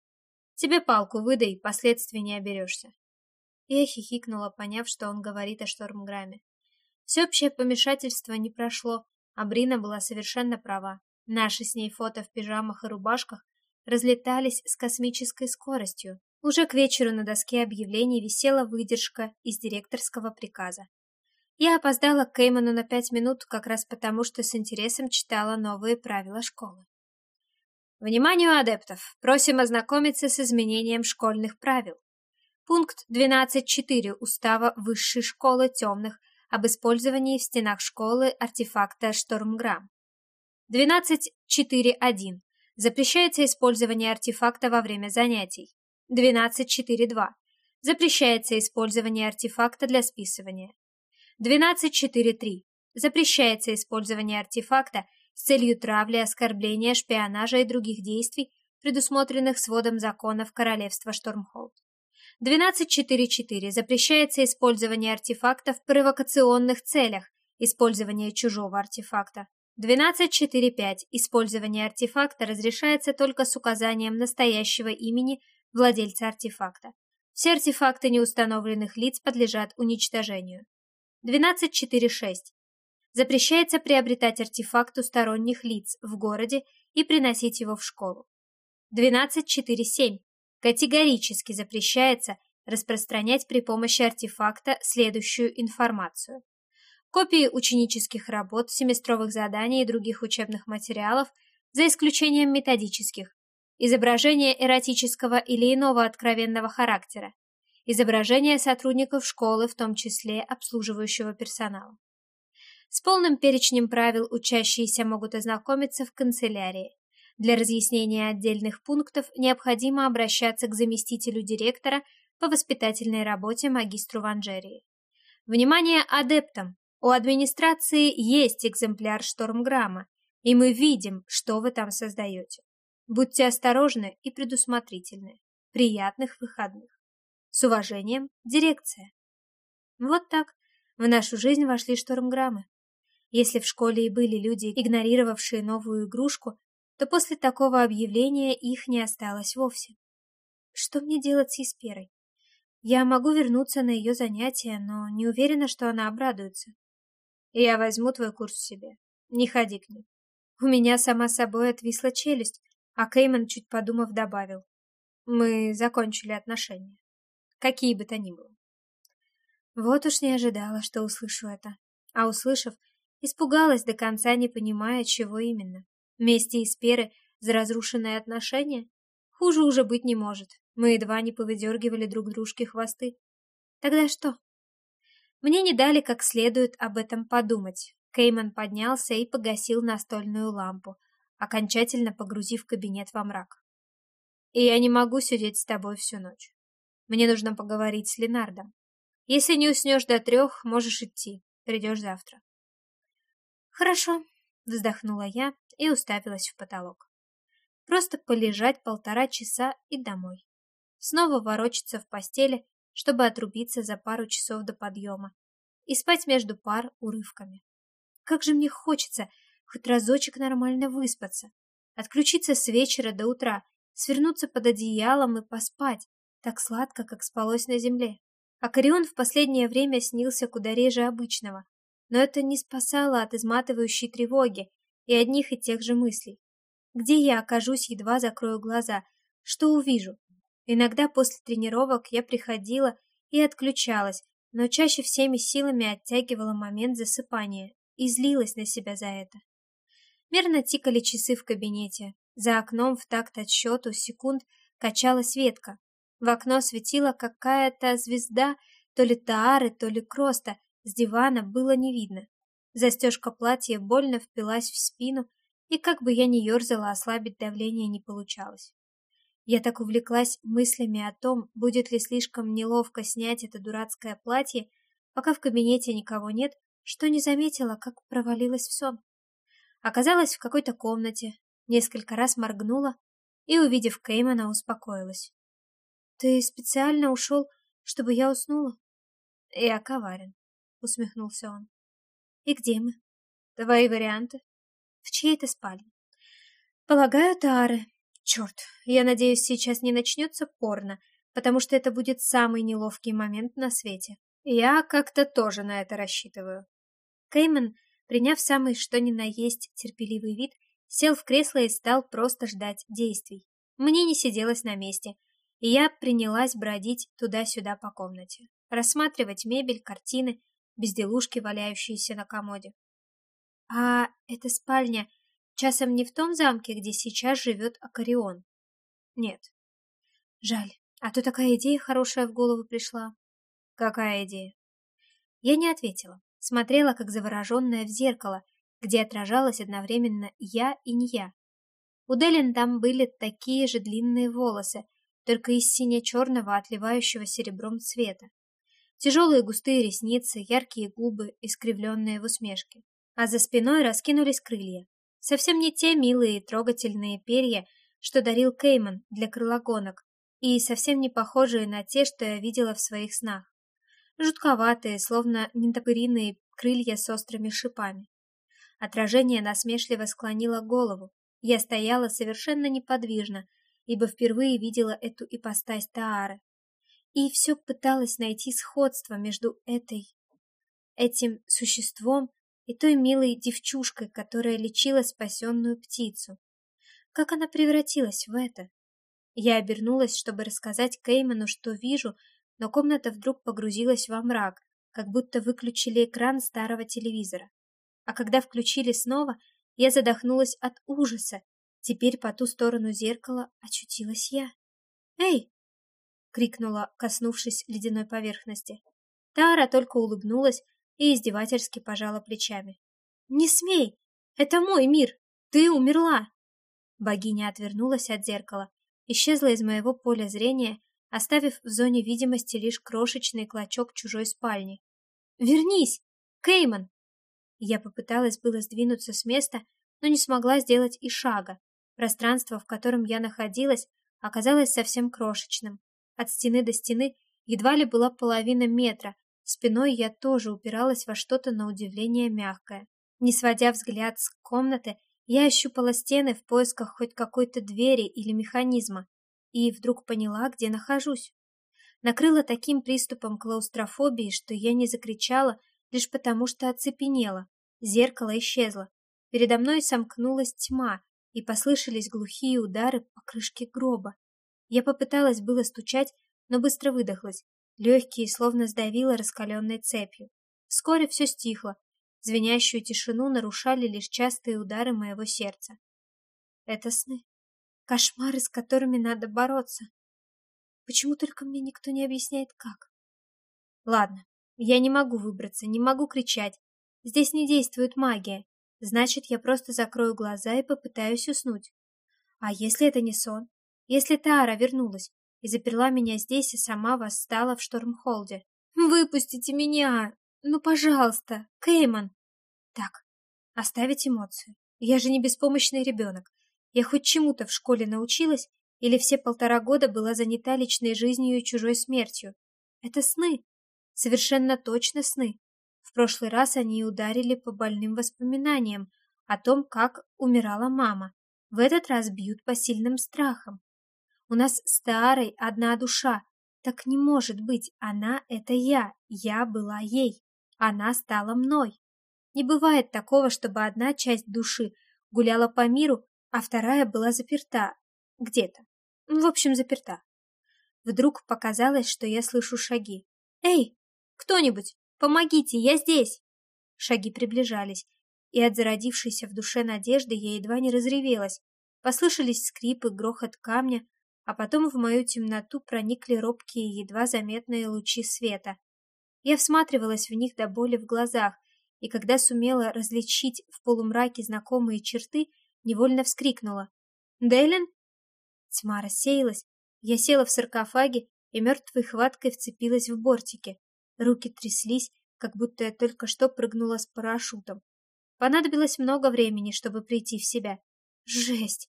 [SPEAKER 1] Тебе палку выдай, последствий не оберешься. Я хихикнула, поняв, что он говорит о Штормграме. Всеобщее помешательство не прошло, а Брина была совершенно права. Наши с ней фото в пижамах и рубашках разлетались с космической скоростью. Уже к вечеру на доске объявлений висела выдержка из директорского приказа. Я опоздала к Кейману на пять минут как раз потому, что с интересом читала новые правила школы. Вниманию адептов! Просим ознакомиться с изменением школьных правил. Пункт 12.4 Устава Высшей школы темных об использовании в стенах школы артефакта Штормграмм. 12.4.1. Запрещается использование артефакта во время занятий. 12.4.2. Запрещается использование артефакта для списывания. 12.4.3. Запрещается использование артефакта с целью травли, оскорбления, шпионажа и других действий, предусмотренных сводом законов Королевства Штормхолд. 12.4.4. Запрещается использование артефакта в провокационных целях, использование чужого артефакта. 12.4.5. Использование артефакта разрешается только с указанием настоящего имени владельца артефакта. Все артефакты неустановленных лиц подлежат уничтожению. 12.4.6. Запрещается приобретать артефакт у сторонних лиц в городе и приносить его в школу. 12.4.7. Категорически запрещается распространять при помощи артефакта следующую информацию копии ученических работ, семестровых заданий и других учебных материалов, за исключением методических, изображения эротического или иного откровенного характера, изображения сотрудников школы, в том числе обслуживающего персонала. С полным перечнем правил учащиеся могут ознакомиться в канцелярии. Для разъяснения отдельных пунктов необходимо обращаться к заместителю директора по воспитательной работе магистру Ванжерии. Внимание адептам! У администрации есть экземпляр штормграмма, и мы видим, что вы там создаете. Будьте осторожны и предусмотрительны. Приятных выходных. С уважением, дирекция. Вот так в нашу жизнь вошли штормграммы. Если в школе и были люди, игнорировавшие новую игрушку, то после такого объявления их не осталось вовсе. Что мне делать с Исперой? Я могу вернуться на ее занятия, но не уверена, что она обрадуется. Я возьму твой курс себе. Не ходи к ней. У меня сама собой отвисла челюсть, а Кейман, чуть подумав, добавил. Мы закончили отношения. Какие бы то ни было. Вот уж не ожидала, что услышу это. А услышав, испугалась до конца, не понимая, чего именно. Мести и сперы за разрушенные отношения? Хуже уже быть не может. Мы едва не повыдергивали друг дружке хвосты. Тогда что? Мне не дали как следует об этом подумать. Кейман поднялся и погасил настольную лампу, окончательно погрузив кабинет во мрак. И я не могу сидеть с тобой всю ночь. Мне нужно поговорить с Ленардом. Если не уснешь до трех, можешь идти. Придешь завтра. Хорошо, вздохнула я и уставилась в потолок. Просто полежать полтора часа и домой. Снова ворочаться в постели, чтобы отрубиться за пару часов до подъема. И спать между пар урывками. Как же мне хочется хоть разочек нормально выспаться. Отключиться с вечера до утра, свернуться под одеялом и поспать, так сладко, как спалось на земле. Акарион в последнее время снился куда реже обычного, но это не спасало от изматывающей тревоги и одних и тех же мыслей. Где я окажусь, едва закрою глаза? Что увижу? Иногда после тренировок я приходила и отключалась, но чаще всеми силами оттягивала момент засыпания и злилась на себя за это. Мерно тикали часы в кабинете. За окном в такт отсчету секунд качалась ветка. В окно светила какая-то звезда, то ли Таары, то ли Кроста, с дивана было не видно. Застежка платья больно впилась в спину, и как бы я ни ерзала, ослабить давление не получалось. Я так увлеклась мыслями о том, будет ли слишком неловко снять это дурацкое платье, пока в кабинете никого нет, что не заметила, как провалилась в сон. Оказалась в какой-то комнате, несколько раз моргнула и, увидев Кеймана, успокоилась. «Ты специально ушел, чтобы я уснула?» «Я коварен», — усмехнулся он. «И где мы?» «Твои варианты?» «В чьей-то спальне?» «Полагаю, Тары. Черт, я надеюсь, сейчас не начнется порно, потому что это будет самый неловкий момент на свете. Я как-то тоже на это рассчитываю». Кейман приняв самый что ни на есть терпеливый вид, сел в кресло и стал просто ждать действий. Мне не сиделось на месте, и я принялась бродить туда-сюда по комнате, рассматривать мебель, картины, безделушки, валяющиеся на комоде. А эта спальня часом не в том замке, где сейчас живет Акарион? Нет. Жаль, а то такая идея хорошая в голову пришла. Какая идея? Я не ответила смотрела как завороженная в зеркало, где отражалась одновременно я и не я. У Делин там были такие же длинные волосы, только из сине-черного, отливающего серебром цвета. Тяжелые густые ресницы, яркие губы, искривленные в усмешке. А за спиной раскинулись крылья. Совсем не те милые и трогательные перья, что дарил Кейман для крылогонок, и совсем не похожие на те, что я видела в своих снах жутковатые, словно нетопыриные крылья с острыми шипами. Отражение насмешливо склонило голову. Я стояла совершенно неподвижно, ибо впервые видела эту ипостась Таары. И все пыталась найти сходство между этой... этим существом и той милой девчушкой, которая лечила спасенную птицу. Как она превратилась в это? Я обернулась, чтобы рассказать Кейману, что вижу, но комната вдруг погрузилась во мрак, как будто выключили экран старого телевизора. А когда включили снова, я задохнулась от ужаса. Теперь по ту сторону зеркала очутилась я. «Эй!» — крикнула, коснувшись ледяной поверхности. Тара только улыбнулась и издевательски пожала плечами. «Не смей! Это мой мир! Ты умерла!» Богиня отвернулась от зеркала, исчезла из моего поля зрения оставив в зоне видимости лишь крошечный клочок чужой спальни. «Вернись! Кейман!» Я попыталась было сдвинуться с места, но не смогла сделать и шага. Пространство, в котором я находилась, оказалось совсем крошечным. От стены до стены Едва ли была половина метра. Спиной я тоже упиралась во что-то на удивление мягкое. Не сводя взгляд с комнаты, я ощупала стены в поисках хоть какой-то двери или механизма и вдруг поняла, где нахожусь. Накрыла таким приступом клаустрофобии, что я не закричала лишь потому, что оцепенела. Зеркало исчезло. Передо мной сомкнулась тьма, и послышались глухие удары по крышке гроба. Я попыталась было стучать, но быстро выдохлась. Легкие словно сдавило раскаленной цепью. Вскоре все стихло. Звенящую тишину нарушали лишь частые удары моего сердца. Это сны. Кошмары, с которыми надо бороться. Почему только мне никто не объясняет, как? Ладно, я не могу выбраться, не могу кричать. Здесь не действует магия. Значит, я просто закрою глаза и попытаюсь уснуть. А если это не сон? Если Тара вернулась и заперла меня здесь и сама восстала в Штормхолде? Выпустите меня! Ну, пожалуйста, Кейман! Так, оставить эмоции. Я же не беспомощный ребенок. Я хоть чему-то в школе научилась или все полтора года была занята личной жизнью и чужой смертью? Это сны. Совершенно точно сны. В прошлый раз они ударили по больным воспоминаниям о том, как умирала мама. В этот раз бьют по сильным страхам. У нас старой одна душа. Так не может быть. Она — это я. Я была ей. Она стала мной. Не бывает такого, чтобы одна часть души гуляла по миру, а вторая была заперта. Где-то. В общем, заперта. Вдруг показалось, что я слышу шаги. «Эй, кто-нибудь, помогите, я здесь!» Шаги приближались, и от зародившейся в душе надежды я едва не разревелась. Послышались скрипы, грохот камня, а потом в мою темноту проникли робкие, едва заметные лучи света. Я всматривалась в них до боли в глазах, и когда сумела различить в полумраке знакомые черты, невольно вскрикнула. «Дейлен?» Тьма рассеялась, я села в саркофаге и мертвой хваткой вцепилась в бортики. Руки тряслись, как будто я только что прыгнула с парашютом. Понадобилось много времени, чтобы прийти в себя. Жесть!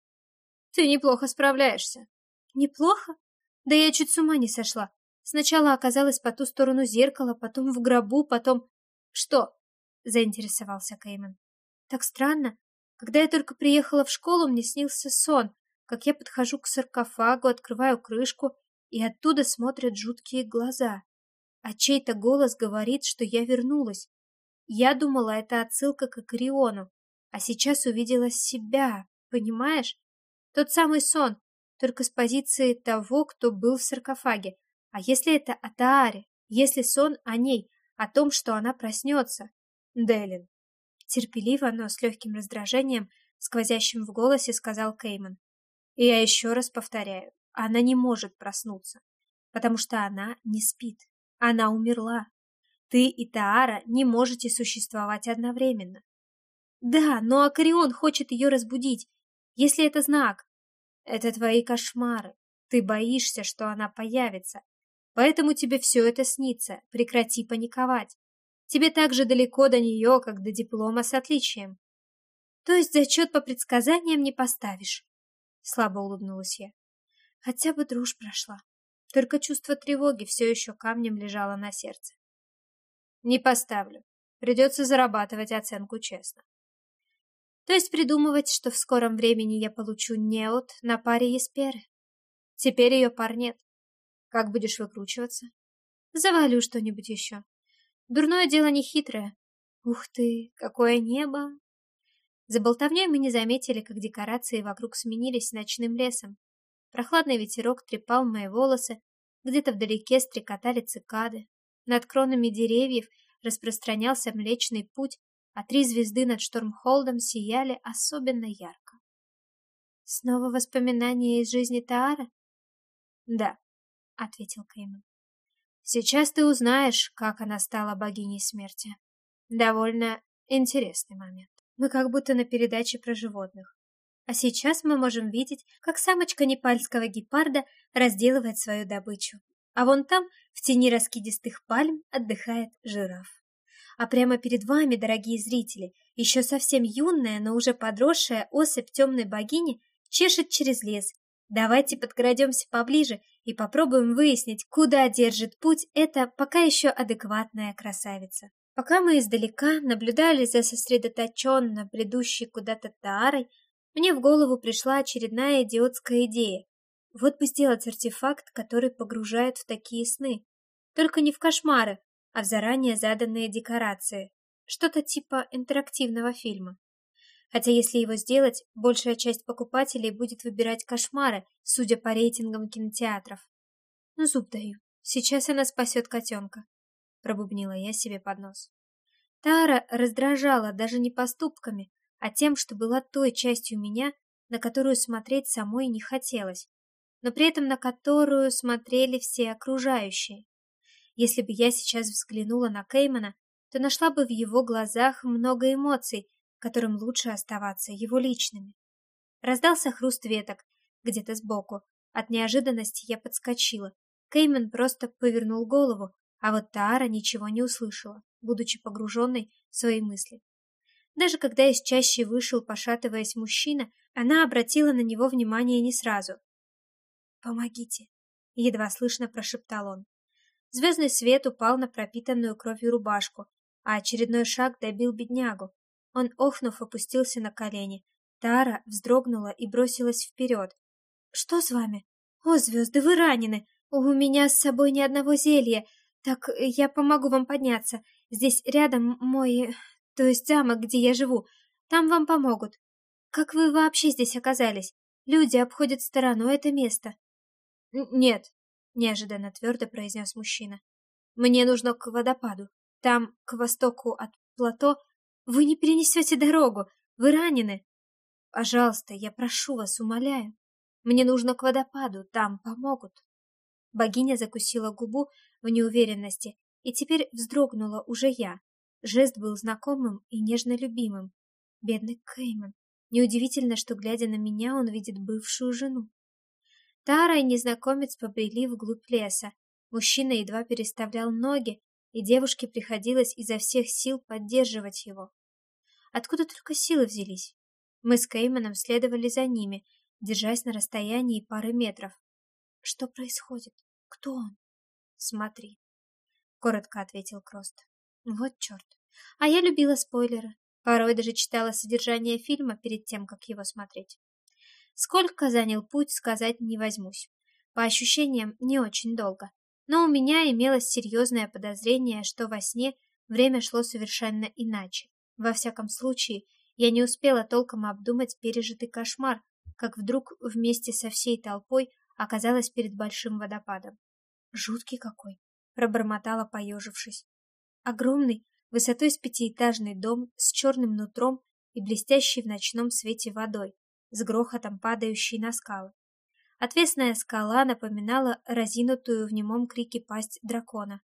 [SPEAKER 1] Ты неплохо справляешься. Неплохо? Да я чуть с ума не сошла. Сначала оказалась по ту сторону зеркала, потом в гробу, потом... Что? Заинтересовался Кейман. Так странно. Когда я только приехала в школу, мне снился сон, как я подхожу к саркофагу, открываю крышку, и оттуда смотрят жуткие глаза. А чей-то голос говорит, что я вернулась. Я думала, это отсылка к Акриону, а сейчас увидела себя, понимаешь? Тот самый сон, только с позиции того, кто был в саркофаге. А если это о? Если сон о ней, о том, что она проснется? Делин. Терпеливо, но с легким раздражением, сквозящим в голосе, сказал Кейман. И я еще раз повторяю, она не может проснуться, потому что она не спит. Она умерла. Ты и Таара не можете существовать одновременно. Да, но Акарион хочет ее разбудить, если это знак. Это твои кошмары. Ты боишься, что она появится. Поэтому тебе все это снится. Прекрати паниковать. Тебе так же далеко до нее, как до диплома с отличием. То есть зачет по предсказаниям не поставишь? Слабо улыбнулась я. Хотя бы дружь прошла. Только чувство тревоги все еще камнем лежало на сердце. Не поставлю. Придется зарабатывать оценку честно. То есть придумывать, что в скором времени я получу неот на паре Есперы. Теперь ее пар нет. Как будешь выкручиваться? Завалю что-нибудь еще. Дурное дело не хитрое. Ух ты, какое небо! За болтовней мы не заметили, как декорации вокруг сменились ночным лесом. Прохладный ветерок трепал мои волосы, где-то вдалеке стрекотали цикады. Над кронами деревьев распространялся Млечный Путь, а три звезды над Штормхолдом сияли особенно ярко. «Снова воспоминания из жизни Таара?» «Да», — ответил Кейман. «Сейчас ты узнаешь, как она стала богиней смерти. Довольно интересный момент. Мы как будто на передаче про животных. А сейчас мы можем видеть, как самочка непальского гепарда разделывает свою добычу. А вон там, в тени раскидистых пальм, отдыхает жираф. А прямо перед вами, дорогие зрители, еще совсем юная, но уже подросшая особь темной богини чешет через лес. Давайте подкрадемся поближе и попробуем выяснить, куда держит путь эта пока еще адекватная красавица. Пока мы издалека наблюдали за сосредоточенно бредущей куда-то Таарой, мне в голову пришла очередная идиотская идея. Вот бы сделать артефакт, который погружает в такие сны. Только не в кошмары, а в заранее заданные декорации. Что-то типа интерактивного фильма. Хотя если его сделать, большая часть покупателей будет выбирать кошмары, судя по рейтингам кинотеатров. Ну, зуб даю. Сейчас она спасет котенка. Пробубнила я себе под нос. Тара раздражала даже не поступками, а тем, что была той частью меня, на которую смотреть самой не хотелось, но при этом на которую смотрели все окружающие. Если бы я сейчас взглянула на Кеймана, то нашла бы в его глазах много эмоций, которым лучше оставаться его личными. Раздался хруст веток где-то сбоку. От неожиданности я подскочила. Кеймен просто повернул голову, а вот Таара ничего не услышала, будучи погруженной в свои мысли. Даже когда из чащи вышел, пошатываясь мужчина, она обратила на него внимание не сразу. «Помогите!» — едва слышно прошептал он. Звездный свет упал на пропитанную кровью рубашку, а очередной шаг добил беднягу. Он, охнув, опустился на колени. Тара вздрогнула и бросилась вперед. «Что с вами? О, звезды, вы ранены! У меня с собой ни одного зелья. Так я помогу вам подняться. Здесь рядом мой то есть замок, где я живу. Там вам помогут. Как вы вообще здесь оказались? Люди обходят стороной это место. Нет, неожиданно твердо произнес мужчина. Мне нужно к водопаду. Там, к востоку от плато, вы не перенесете дорогу. Вы ранены. Пожалуйста, я прошу вас, умоляю. Мне нужно к водопаду, там помогут. Богиня закусила губу в неуверенности, и теперь вздрогнула уже я. Жест был знакомым и нежно любимым. Бедный Кейман. Неудивительно, что, глядя на меня, он видит бывшую жену. Тара и незнакомец побрели вглубь леса. Мужчина едва переставлял ноги, и девушке приходилось изо всех сил поддерживать его. Откуда только силы взялись? Мы с Кейманом следовали за ними, держась на расстоянии пары метров. Что происходит? Кто он? Смотри, коротко ответил Крост. Вот черт. А я любила спойлеры. Порой даже читала содержание фильма перед тем, как его смотреть. Сколько занял путь, сказать не возьмусь. По ощущениям, не очень долго. Но у меня имелось серьезное подозрение, что во сне время шло совершенно иначе. Во всяком случае, я не успела толком обдумать пережитый кошмар, как вдруг вместе со всей толпой оказалась перед большим водопадом. «Жуткий какой!» — пробормотала, поежившись. Огромный, высотой с пятиэтажный дом с черным нутром и блестящей в ночном свете водой, с грохотом падающей на скалы. Отвесная скала напоминала разинутую в немом крике пасть дракона.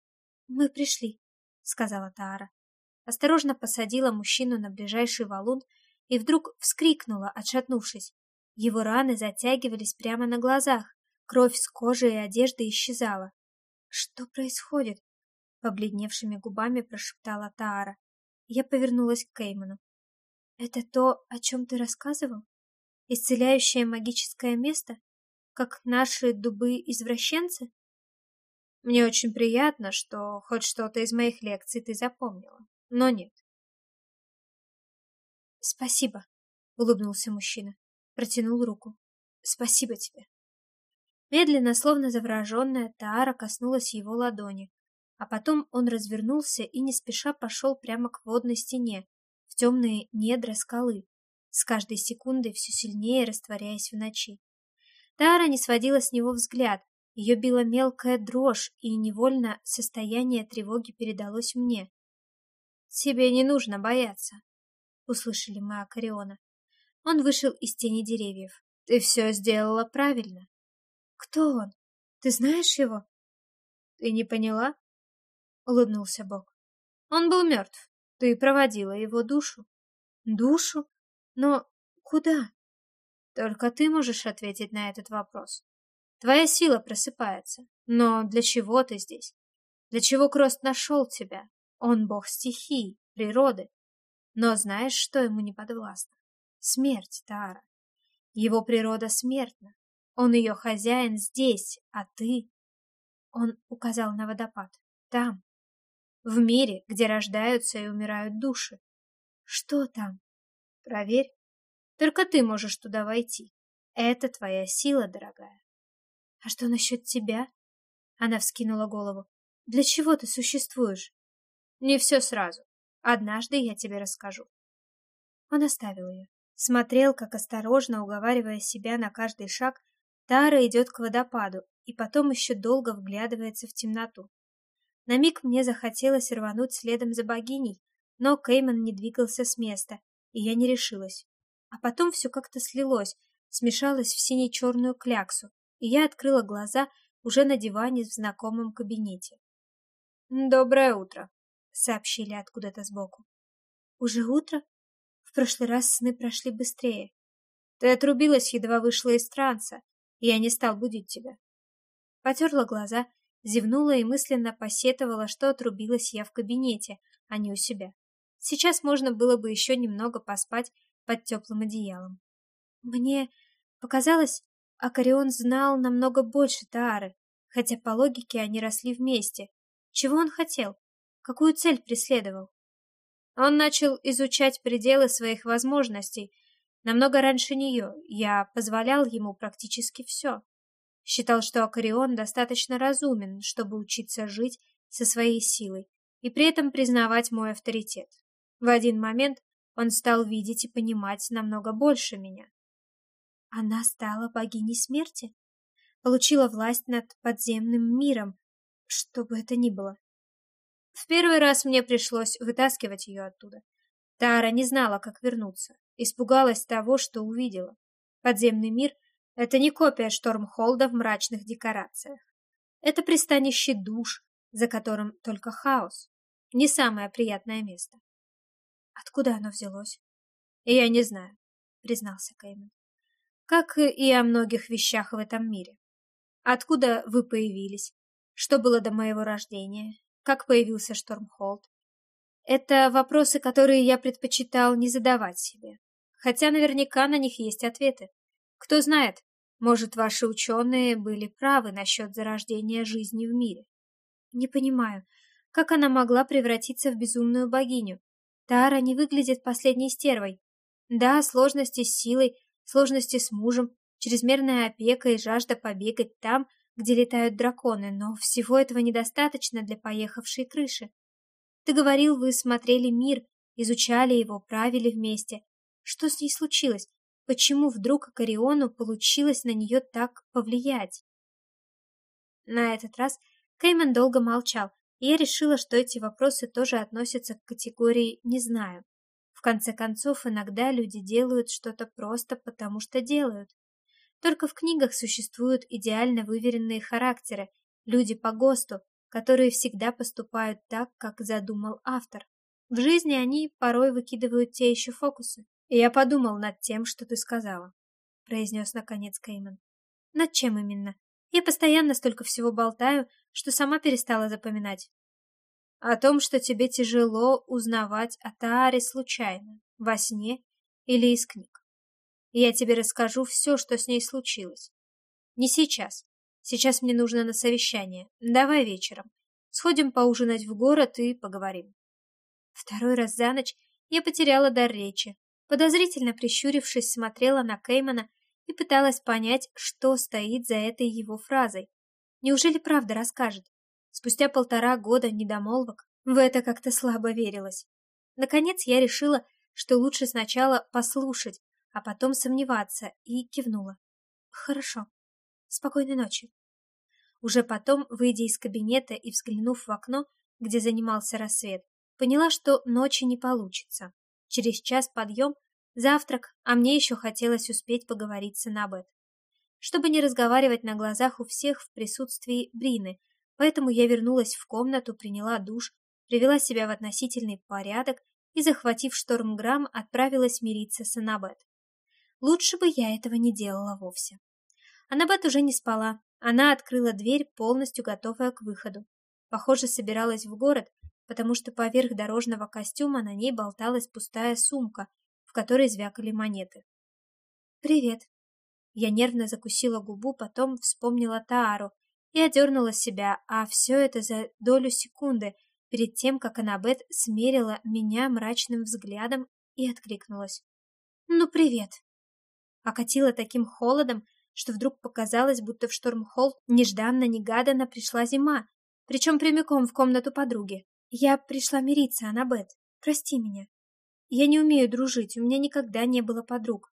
[SPEAKER 1] «Мы пришли», — сказала Таара. Осторожно посадила мужчину на ближайший валун и вдруг вскрикнула, отшатнувшись. Его раны затягивались прямо на глазах, кровь с кожи и одежды исчезала. «Что происходит?» Побледневшими губами прошептала Таара. Я повернулась к Кейману. «Это то, о чем ты рассказывал? Исцеляющее магическое место? Как наши дубы-извращенцы?» «Мне очень приятно, что хоть что-то из моих лекций ты запомнила, но нет». «Спасибо», — улыбнулся мужчина. Протянул руку. «Спасибо тебе». Медленно, словно завороженная, Таара коснулась его ладони, а потом он развернулся и не спеша пошел прямо к водной стене, в темные недра скалы, с каждой секундой все сильнее растворяясь в ночи. Тара не сводила с него взгляд, ее била мелкая дрожь, и невольно состояние тревоги передалось мне. «Тебе не нужно бояться», — услышали мы Акариона. Он вышел из тени деревьев. «Ты все сделала правильно». «Кто он? Ты знаешь его?» «Ты не поняла?» Улыбнулся Бог. Он был мертв. Ты проводила его душу. Душу? Но куда? Только ты можешь ответить на этот вопрос. Твоя сила просыпается. Но для чего ты здесь? Для чего Крост нашел тебя? Он бог стихий, природы. Но знаешь, что ему не подвластно? Смерть, Тара. Его природа смертна. Он ее хозяин здесь, а ты... Он указал на водопад. Там. В мире, где рождаются и умирают души. Что там? Проверь. Только ты можешь туда войти. Это твоя сила, дорогая. А что насчет тебя? Она вскинула голову. Для чего ты существуешь? Не все сразу. Однажды я тебе расскажу. Он оставил ее. Смотрел, как осторожно, уговаривая себя на каждый шаг, Тара идет к водопаду и потом еще долго вглядывается в темноту. На миг мне захотелось рвануть следом за богиней, но Кейман не двигался с места, и я не решилась. А потом все как-то слилось, смешалось в сине-черную кляксу, и я открыла глаза уже на диване в знакомом кабинете. «Доброе утро», — сообщили откуда-то сбоку. «Уже утро? В прошлый раз сны прошли быстрее. Ты отрубилась, едва вышла из транса, и я не стал будить тебя». Потерла глаза, зевнула и мысленно посетовала, что отрубилась я в кабинете, а не у себя. Сейчас можно было бы еще немного поспать под теплым одеялом. Мне показалось, Акарион знал намного больше Таары, хотя по логике они росли вместе. Чего он хотел? Какую цель преследовал? Он начал изучать пределы своих возможностей намного раньше нее. Я позволял ему практически все. Считал, что Акарион достаточно разумен, чтобы учиться жить со своей силой и при этом признавать мой авторитет. В один момент он стал видеть и понимать намного больше меня. Она стала богиней смерти? Получила власть над подземным миром, что бы это ни было. В первый раз мне пришлось вытаскивать ее оттуда. Тара не знала, как вернуться. Испугалась того, что увидела. Подземный мир — это не копия Штормхолда в мрачных декорациях. Это пристанище душ, за которым только хаос. Не самое приятное место. Откуда оно взялось? Я не знаю, признался Кеймен. Как и о многих вещах в этом мире. Откуда вы появились? Что было до моего рождения? Как появился Штормхолд? Это вопросы, которые я предпочитал не задавать себе. Хотя наверняка на них есть ответы. Кто знает, может, ваши ученые были правы насчет зарождения жизни в мире. Не понимаю, как она могла превратиться в безумную богиню? Тара не выглядит последней стервой. Да, сложности с силой, сложности с мужем, чрезмерная опека и жажда побегать там, где летают драконы, но всего этого недостаточно для поехавшей крыши. Ты говорил, вы смотрели мир, изучали его, правили вместе. Что с ней случилось? Почему вдруг Акариону получилось на нее так повлиять? На этот раз Кейман долго молчал, и я решила, что эти вопросы тоже относятся к категории «не знаю». В конце концов, иногда люди делают что-то просто потому, что делают. Только в книгах существуют идеально выверенные характеры, люди по ГОСТу, которые всегда поступают так, как задумал автор. В жизни они порой выкидывают те еще фокусы. Я подумал над тем, что ты сказала, произнес наконец Кейман. Над чем именно? Я постоянно столько всего болтаю, что сама перестала запоминать. О том, что тебе тяжело узнавать о Тааре случайно, во сне или из книг. Я тебе расскажу все, что с ней случилось. Не сейчас. Сейчас мне нужно на совещание. Давай вечером. Сходим поужинать в город и поговорим. Второй раз за ночь я потеряла дар речи. Подозрительно прищурившись, смотрела на Кеймана и пыталась понять, что стоит за этой его фразой. Неужели правда расскажет? Спустя полтора года недомолвок в это как-то слабо верилось. Наконец я решила, что лучше сначала послушать, а потом сомневаться, и кивнула. Хорошо. Спокойной ночи. Уже потом, выйдя из кабинета и взглянув в окно, где занимался рассвет, поняла, что ночи не получится. Через час подъем Завтрак, а мне еще хотелось успеть поговорить с Анабет. Чтобы не разговаривать на глазах у всех в присутствии Брины, поэтому я вернулась в комнату, приняла душ, привела себя в относительный порядок и, захватив штормграмм, отправилась мириться с Анабет. Лучше бы я этого не делала вовсе. Анабет уже не спала. Она открыла дверь, полностью готовая к выходу. Похоже, собиралась в город, потому что поверх дорожного костюма на ней болталась пустая сумка, в которой звякали монеты. «Привет». Я нервно закусила губу, потом вспомнила Таару и одернула себя, а все это за долю секунды, перед тем, как Аннабет смерила меня мрачным взглядом и откликнулась. «Ну, привет!» Окатила таким холодом, что вдруг показалось, будто в Штормхолл нежданно-негаданно пришла зима, причем прямиком в комнату подруги. Я пришла мириться, Аннабет. Прости меня. Я не умею дружить, у меня никогда не было подруг.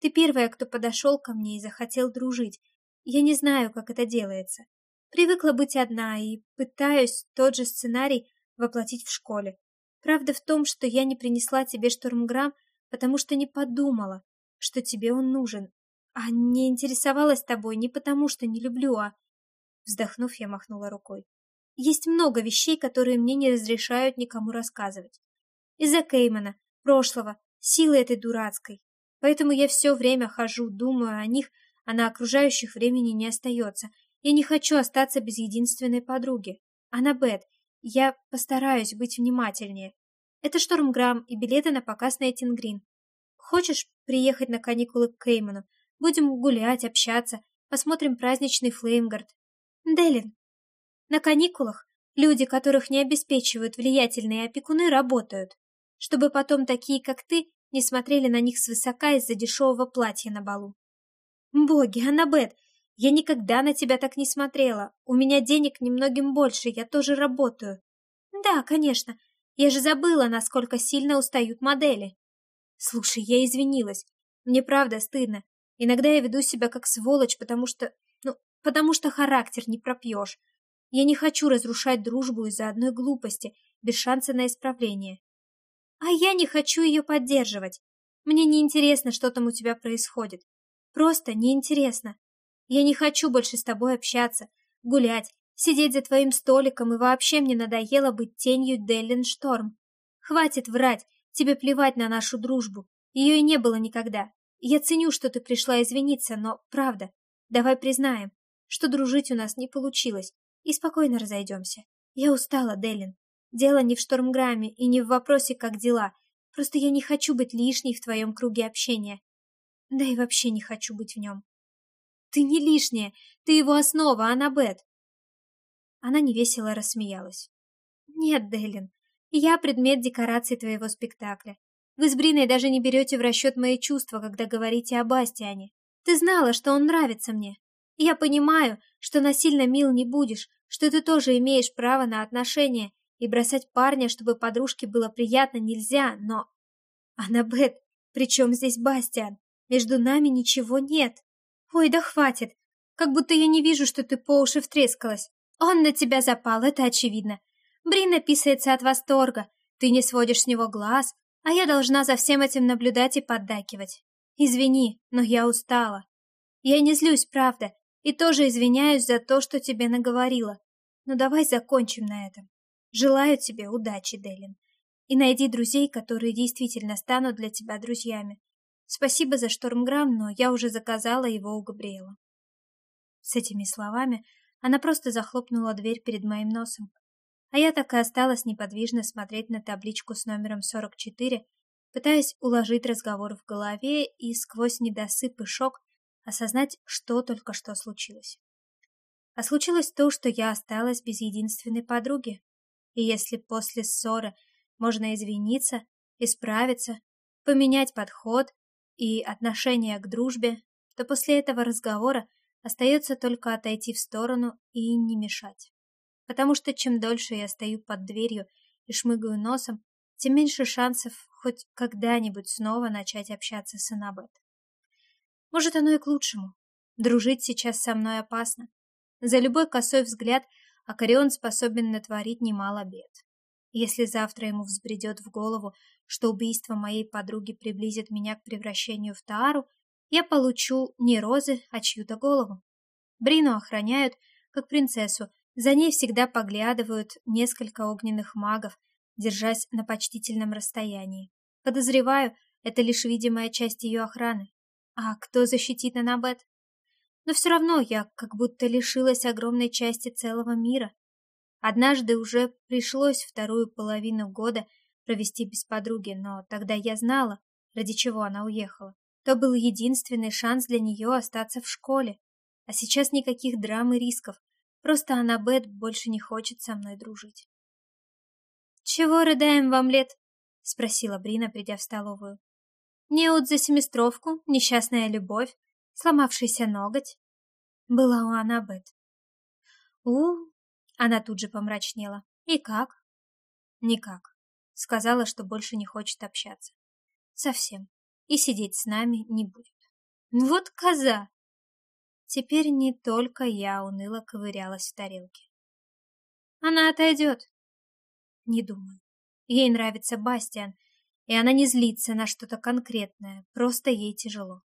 [SPEAKER 1] Ты первая, кто подошел ко мне и захотел дружить. Я не знаю, как это делается. Привыкла быть одна и пытаюсь тот же сценарий воплотить в школе. Правда в том, что я не принесла тебе штурмграмм, потому что не подумала, что тебе он нужен, а не интересовалась тобой не потому, что не люблю, а... Вздохнув, я махнула рукой. Есть много вещей, которые мне не разрешают никому рассказывать. Из-за Кеймана, прошлого, силы этой дурацкой. Поэтому я все время хожу, думаю о них, а на окружающих времени не остается. Я не хочу остаться без единственной подруги. Аннабет, я постараюсь быть внимательнее. Это Штормграм и билеты на показ на Этингрин. Хочешь приехать на каникулы к Кейману? Будем гулять, общаться, посмотрим праздничный Флеймгард. Делин, на каникулах люди, которых не обеспечивают влиятельные опекуны, работают, чтобы потом такие, как ты, не смотрели на них свысока из-за дешевого платья на балу. Боги, Аннабет, я никогда на тебя так не смотрела. У меня денег немногим больше, я тоже работаю. Да, конечно. Я же забыла, насколько сильно устают модели. Слушай, я извинилась. Мне правда стыдно. Иногда я веду себя как сволочь, потому что... Ну, потому что характер не пропьешь. Я не хочу разрушать дружбу из-за одной глупости, без шанса на исправление. А я не хочу ее поддерживать. Мне не интересно, что там у тебя происходит. Просто неинтересно. Я не хочу больше с тобой общаться, гулять, сидеть за твоим столиком, и вообще мне надоело быть тенью Деллин Шторм. Хватит врать, тебе плевать на нашу дружбу. Ее и не было никогда. Я ценю, что ты пришла извиниться, но правда, давай признаем, что дружить у нас не получилось, и спокойно разойдемся. Я устала, Делин. Дело не в Штормграмме и не в вопросе, как дела. Просто я не хочу быть лишней в твоем круге общения. Да и вообще не хочу быть в нем. Ты не лишняя, ты его основа, Аннабет. Она невесело рассмеялась. Нет, Делин, я предмет декорации твоего спектакля. Вы с Бриной даже не берете в расчет мои чувства, когда говорите о Бастиане. Ты знала, что он нравится мне, я понимаю, что насильно мил не будешь, что ты тоже имеешь право на отношения, и бросать парня, чтобы подружке было приятно, нельзя, но... Аннабет, при чем здесь Бастиан? Между нами ничего нет. Ой, да хватит. Как будто я не вижу, что ты по уши втрескалась. Он на тебя запал, это очевидно. Брина писается от восторга. Ты не сводишь с него глаз, а я должна за всем этим наблюдать и поддакивать. Извини, но я устала. Я не злюсь, правда. И тоже извиняюсь за то, что тебе наговорила. Но давай закончим на этом. Желаю тебе удачи, Делин. И найди друзей, которые действительно станут для тебя друзьями. Спасибо за штормграмм, но я уже заказала его у Габриэла. С этими словами она просто захлопнула дверь перед моим носом. А я так и осталась неподвижно смотреть на табличку с номером 44, пытаясь уложить разговор в голове и сквозь недосып и шок осознать, что только что случилось. А случилось то, что я осталась без единственной подруги. И если после ссоры можно извиниться, исправиться, поменять подход и отношение к дружбе, то после этого разговора остается только отойти в сторону и не мешать. Потому что чем дольше я стою под дверью и шмыгаю носом, тем меньше шансов хоть когда-нибудь снова начать общаться с Анабет. Может, оно и к лучшему. Дружить сейчас со мной опасно. За любой косой взгляд Акарион способен натворить немало бед. Если завтра ему взбредет в голову, что убийство моей подруги приблизит меня к превращению в Таару, я получу не розы, а чью-то голову. Брину охраняют, как принцессу, за ней всегда поглядывают несколько огненных магов, держась на почтительном расстоянии. Подозреваю, это лишь видимая часть ее охраны. А кто защитит Анабет? Но все равно я как будто лишилась огромной части целого мира. Однажды уже пришлось вторую половину года провести без подруги, но тогда я знала, ради чего она уехала. то был единственный шанс для нее остаться в школе. А сейчас никаких драм и рисков. Просто Аннабет больше не хочет со мной дружить. «Чего рыдаем вам лет?» — спросила Брина, придя в столовую. «Неуд за семестровку, несчастная любовь, сломавшийся ноготь». Была у Аннабет. у Она тут же помрачнела. «И как?» «Никак». Сказала, что больше не хочет общаться. Совсем. И сидеть с нами не будет. Вот коза! Теперь не только я уныло ковырялась в тарелке. Она отойдет. Не думаю. Ей нравится Бастиан, и она не злится на что-то конкретное, просто ей тяжело.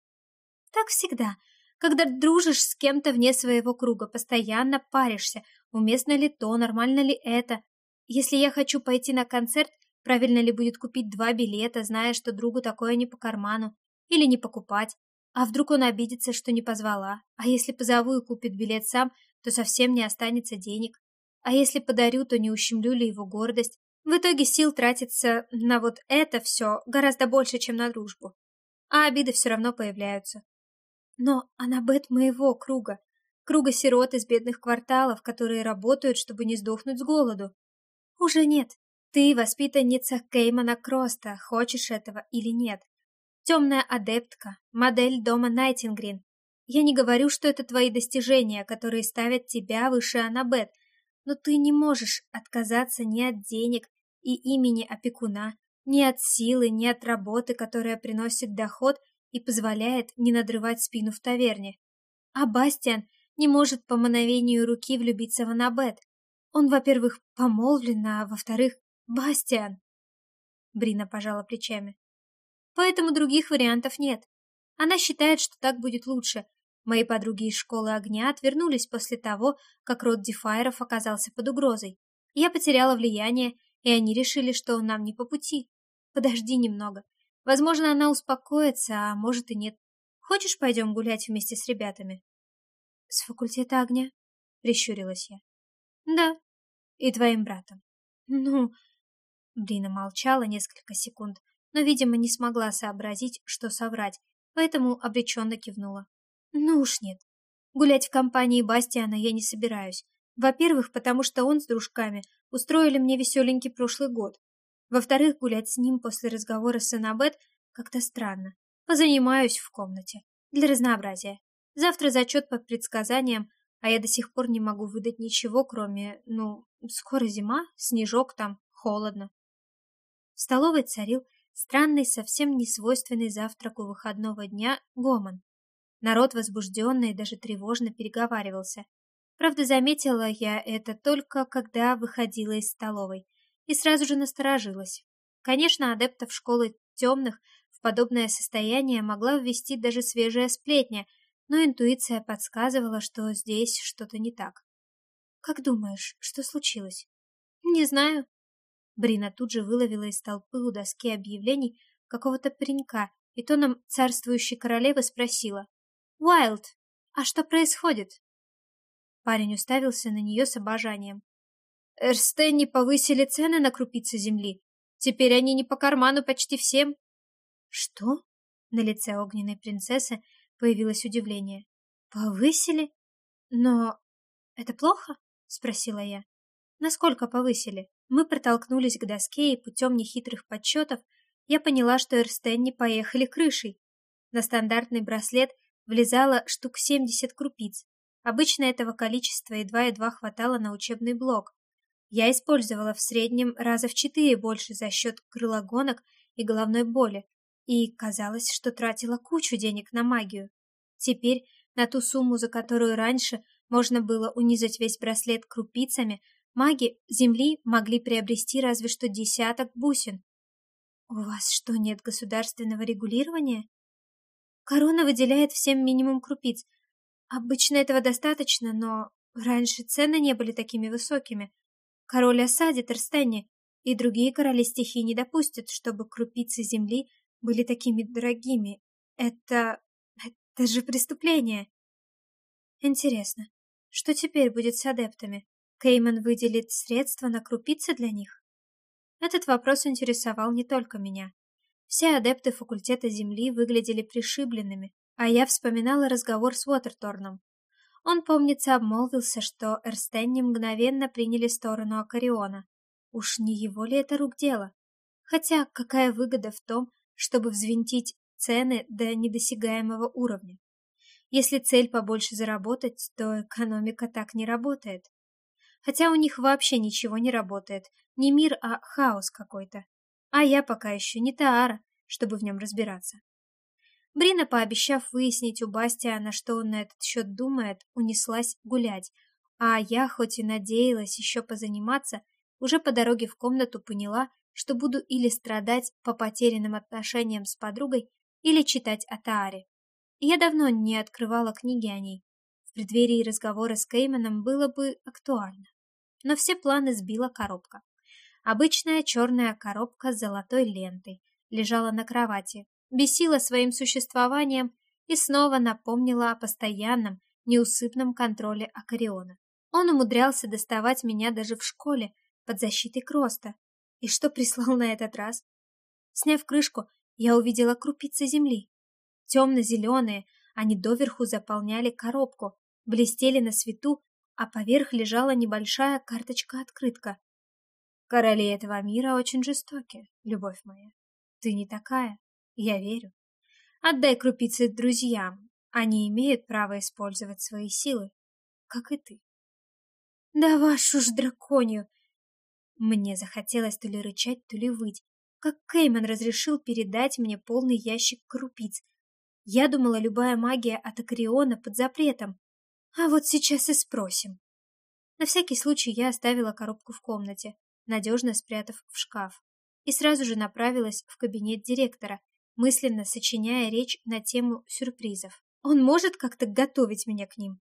[SPEAKER 1] Так всегда. Когда дружишь с кем-то вне своего круга, постоянно паришься, уместно ли то, нормально ли это. Если я хочу пойти на концерт, правильно ли будет купить два билета, зная, что другу такое не по карману, или не покупать. А вдруг он обидится, что не позвала? А если позову и купит билет сам, то совсем не останется денег. А если подарю, то не ущемлю ли его гордость? В итоге сил тратится на вот это все гораздо больше, чем на дружбу. А обиды все равно появляются. Но Аннабет моего круга. Круга сирот из бедных кварталов, которые работают, чтобы не сдохнуть с голоду. Уже нет. Ты воспитанница Кеймана Кроста, хочешь этого или нет. Темная адептка, модель дома Найтингрин. Я не говорю, что это твои достижения, которые ставят тебя выше Аннабет, но ты не можешь отказаться ни от денег и имени опекуна, ни от силы, ни от работы, которая приносит доход и позволяет не надрывать спину в таверне. А Бастиан не может по мановению руки влюбиться в Аннабет. Он, во-первых, помолвлен, а во-вторых, Бастиан. Брина пожала плечами. Поэтому других вариантов нет. Она считает, что так будет лучше. Мои подруги из школы огня отвернулись после того, как род Дефайров оказался под угрозой. Я потеряла влияние, и они решили, что нам не по пути. Подожди немного. Возможно, она успокоится, а может и нет. Хочешь, пойдем гулять вместе с ребятами? С факультета огня? Прищурилась я. Да. И твоим братом. Ну... Брина молчала несколько секунд, но, видимо, не смогла сообразить, что соврать, поэтому обреченно кивнула. Ну уж нет. Гулять в компании Бастиана я не собираюсь. Во-первых, потому что он с дружками устроили мне веселенький прошлый год. Во-вторых, гулять с ним после разговора с Анабет как-то странно. Позанимаюсь в комнате. Для разнообразия. Завтра зачет по предсказаниям, а я до сих пор не могу выдать ничего, кроме, ну, скоро зима, снежок там, холодно. В столовой царил странный, совсем не свойственный завтраку выходного дня гомон. Народ возбужденно и даже тревожно переговаривался. Правда, заметила я это только, когда выходила из столовой, и сразу же насторожилась. Конечно, адептов школы темных в подобное состояние могла ввести даже свежая сплетня, но интуиция подсказывала, что здесь что-то не так. «Как думаешь, что случилось?» «Не знаю», Брина тут же выловила из толпы у доски объявлений какого-то паренька и тоном царствующей королевы спросила. «Уайлд, а что происходит?» Парень уставился на нее с обожанием. «Эрстенни повысили цены на крупицы земли. Теперь они не по карману почти всем». «Что?» На лице огненной принцессы появилось удивление. «Повысили? Но это плохо?» — спросила я. «Насколько повысили?» Мы протолкнулись к доске, и путем нехитрых подсчетов я поняла, что Эрстенни поехали крышей. На стандартный браслет влезало штук 70 крупиц. Обычно этого количества едва-едва хватало на учебный блок. Я использовала в среднем раза в четыре больше за счет крылогонок и головной боли, и казалось, что тратила кучу денег на магию. Теперь на ту сумму, за которую раньше можно было унизать весь браслет крупицами, Маги Земли могли приобрести разве что десяток бусин. У вас что, нет государственного регулирования? Корона выделяет всем минимум крупиц. Обычно этого достаточно, но раньше цены не были такими высокими. Король осадит Эрстенни, и другие короли стихий не допустят, чтобы крупицы земли были такими дорогими. Это... это же преступление. Интересно, что теперь будет с адептами? Кейман выделит средства на крупицы для них? Этот вопрос интересовал не только меня. Все адепты факультета Земли выглядели пришибленными, а я вспоминала разговор с Уотерторном. Он, помнится, обмолвился, что Эрстенни мгновенно приняли сторону Акариона. Уж не его ли это рук дело? Хотя какая выгода в том, чтобы взвинтить цены до недосягаемого уровня? Если цель побольше заработать, то экономика так не работает. Хотя у них вообще ничего не работает. Не мир, а хаос какой-то. А я пока еще не Таара, чтобы в нем разбираться. Брина, пообещав выяснить у Бастиана, что он на этот счет думает, унеслась гулять, а я, хоть и надеялась еще позаниматься, уже по дороге в комнату поняла, что буду или страдать по потерянным отношениям с подругой, или читать о Тааре. Я давно не открывала книги о ней. В преддверии разговора с Кейманом было бы актуально. Но все планы сбила коробка. Обычная черная коробка с золотой лентой лежала на кровати, бесила своим существованием и снова напомнила о постоянном, неусыпном контроле Акариона. Он умудрялся доставать меня даже в школе, под защитой Кроста. И что прислал на этот раз? Сняв крышку, я увидела крупицы земли. Темно-зеленые, они доверху заполняли коробку, блестели на свету, а поверх лежала небольшая карточка-открытка. Короли этого мира очень жестоки, любовь моя. Ты не такая, я верю. Отдай крупицы друзьям, они имеют право использовать свои силы, как и ты. Да вашу ж драконью! Мне захотелось то ли рычать, то ли выть, как Кейман разрешил передать мне полный ящик крупиц. Я думала, любая магия от Акриона под запретом. А вот сейчас и спросим. На всякий случай я оставила коробку в комнате, надежно спрятав в шкаф, и сразу же направилась в кабинет директора, мысленно сочиняя речь на тему сюрпризов. Он может как-то готовить меня к ним?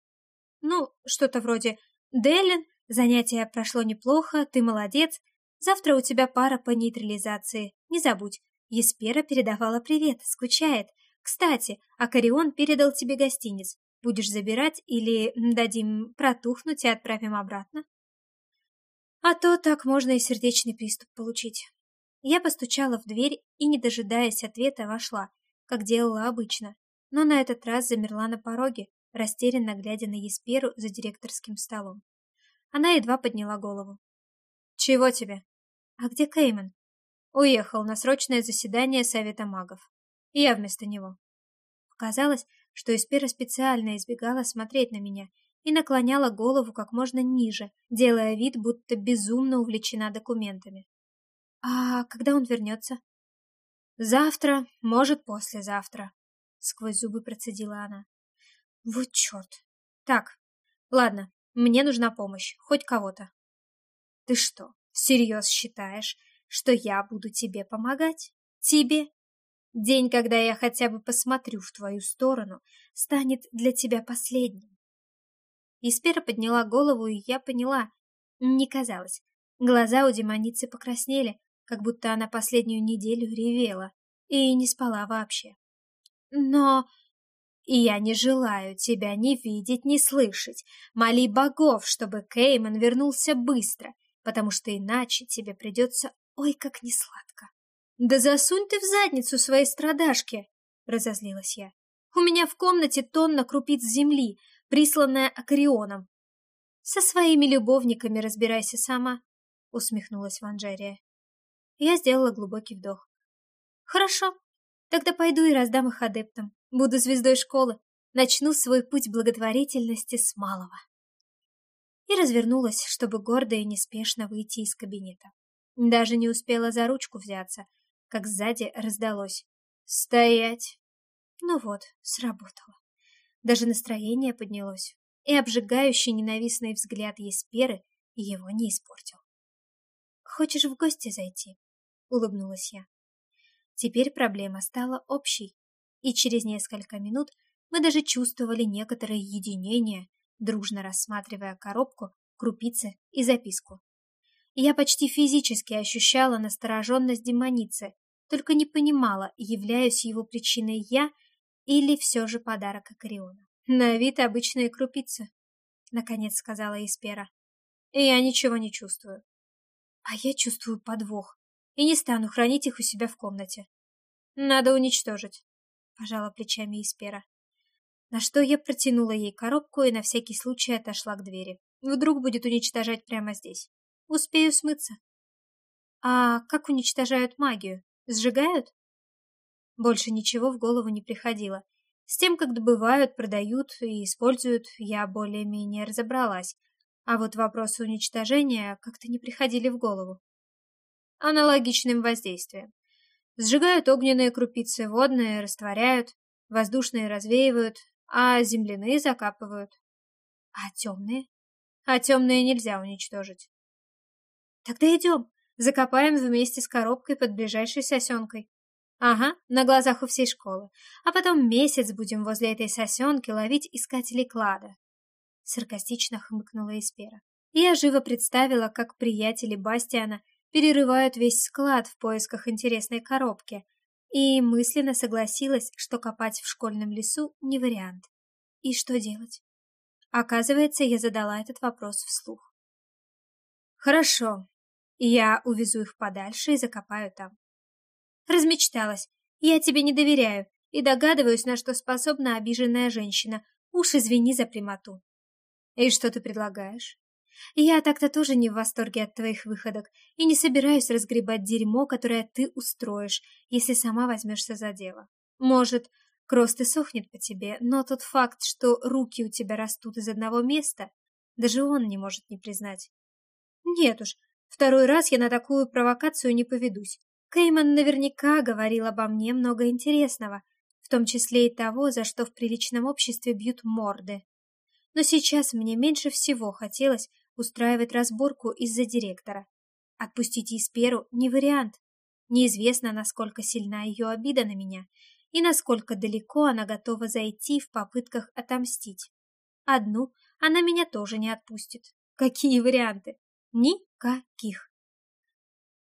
[SPEAKER 1] Ну, что-то вроде «Деллин, занятие прошло неплохо, ты молодец, завтра у тебя пара по нейтрализации, не забудь». Еспера передавала привет, скучает. Кстати, Акарион передал тебе гостиниц. Будешь забирать или дадим протухнуть и отправим обратно? А то так можно и сердечный приступ получить. Я постучала в дверь и, не дожидаясь ответа, вошла, как делала обычно, но на этот раз замерла на пороге, растерянно глядя на Есперу за директорским столом. Она едва подняла голову. «Чего тебе?» «А где Кейман?» «Уехал на срочное заседание Совета магов. Я вместо него». Казалось, что Эспера специально избегала смотреть на меня и наклоняла голову как можно ниже, делая вид, будто безумно увлечена документами. «А когда он вернется?» «Завтра, может, послезавтра», — сквозь зубы процедила она. Вот черт. Так, ладно, мне нужна помощь, хоть кого-то. Ты что, всерьез считаешь, что я буду тебе помогать? Тебе? День, когда я хотя бы посмотрю в твою сторону, станет для тебя последним. Испера подняла голову, и я поняла. Не казалось. Глаза у демоницы покраснели, как будто она последнюю неделю ревела и не спала вообще. Но и я не желаю тебя ни видеть, ни слышать. Моли богов, чтобы Кейман вернулся быстро, потому что иначе тебе придется ой как несладко. Да засунь ты в задницу свои страдашки, разозлилась я. У меня в комнате тонна крупиц земли, присланная Акарионом. Со своими любовниками разбирайся сама, усмехнулась Ванжерия. Я сделала глубокий вдох. Хорошо, тогда пойду и раздам их адептам. Буду звездой школы, начну свой путь благотворительности с малого. И развернулась, чтобы гордо и неспешно выйти из кабинета. Даже не успела за ручку взяться, как сзади раздалось «Стоять!». Ну вот, сработало. Даже настроение поднялось, и обжигающий ненавистный взгляд Есперы его не испортил. «Хочешь в гости зайти?» — улыбнулась я. Теперь проблема стала общей, и через несколько минут мы даже чувствовали некоторое единение, дружно рассматривая коробку, крупицы и записку. Я почти физически ощущала настороженность демоницы, только не понимала, являюсь его причиной я или все же подарок Акариона. На вид обычные крупицы, наконец сказала Испера. Я ничего не чувствую. А я чувствую подвох и не стану хранить их у себя в комнате. Надо уничтожить, пожала плечами Испера. На что я протянула ей коробку и на всякий случай отошла к двери. Вдруг будет уничтожать прямо здесь. Успею смыться. А как уничтожают магию? Сжигают? Больше ничего в голову не приходило. С тем, как добывают, продают и используют, я более-менее разобралась. А вот вопросы уничтожения как-то не приходили в голову. Аналогичным воздействием. Сжигают огненные крупицы, водные растворяют, воздушные развеивают, а земляные закапывают. А темные? А темные нельзя уничтожить. Тогда идем, закопаем вместе с коробкой под ближайшей сосенкой. Ага, на глазах у всей школы. А потом месяц будем возле этой сосенки ловить искателей клада. Саркастично хмыкнула Эспера. Я живо представила, как приятели Бастиана перерывают весь склад в поисках интересной коробки, и мысленно согласилась, что копать в школьном лесу не вариант. И что делать? Оказывается, я задала этот вопрос вслух. Хорошо, я увезу их подальше и закопаю там. Размечталась. Я тебе не доверяю и догадываюсь, на что способна обиженная женщина. Уж извини за прямоту. И что ты предлагаешь? Я так-то тоже не в восторге от твоих выходок и не собираюсь разгребать дерьмо, которое ты устроишь, если сама возьмешься за дело. Может, крост и сохнет по тебе, но тот факт, что руки у тебя растут из одного места, даже он не может не признать. Нет уж, второй раз я на такую провокацию не поведусь. Кейман наверняка говорил обо мне много интересного, в том числе и того, за что в приличном обществе бьют морды. Но сейчас мне меньше всего хотелось устраивать разборку из-за директора. Отпустить Исперу не вариант. Неизвестно, насколько сильна ее обида на меня и насколько далеко она готова зайти в попытках отомстить. Одну она меня тоже не отпустит. Какие варианты? Никаких.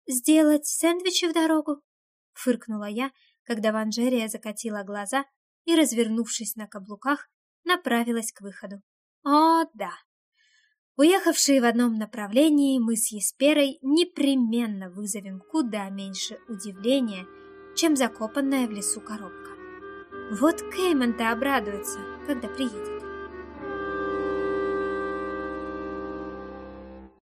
[SPEAKER 1] «Сделать сэндвичи в дорогу?» — фыркнула я, когда Ванжерия закатила глаза и, развернувшись на каблуках, направилась к выходу. О, да! Уехавшие в одном направлении, мы с Есперой непременно вызовем куда меньше удивления, чем закопанная в лесу коробка. Вот Кейман-то обрадуется, когда приедет.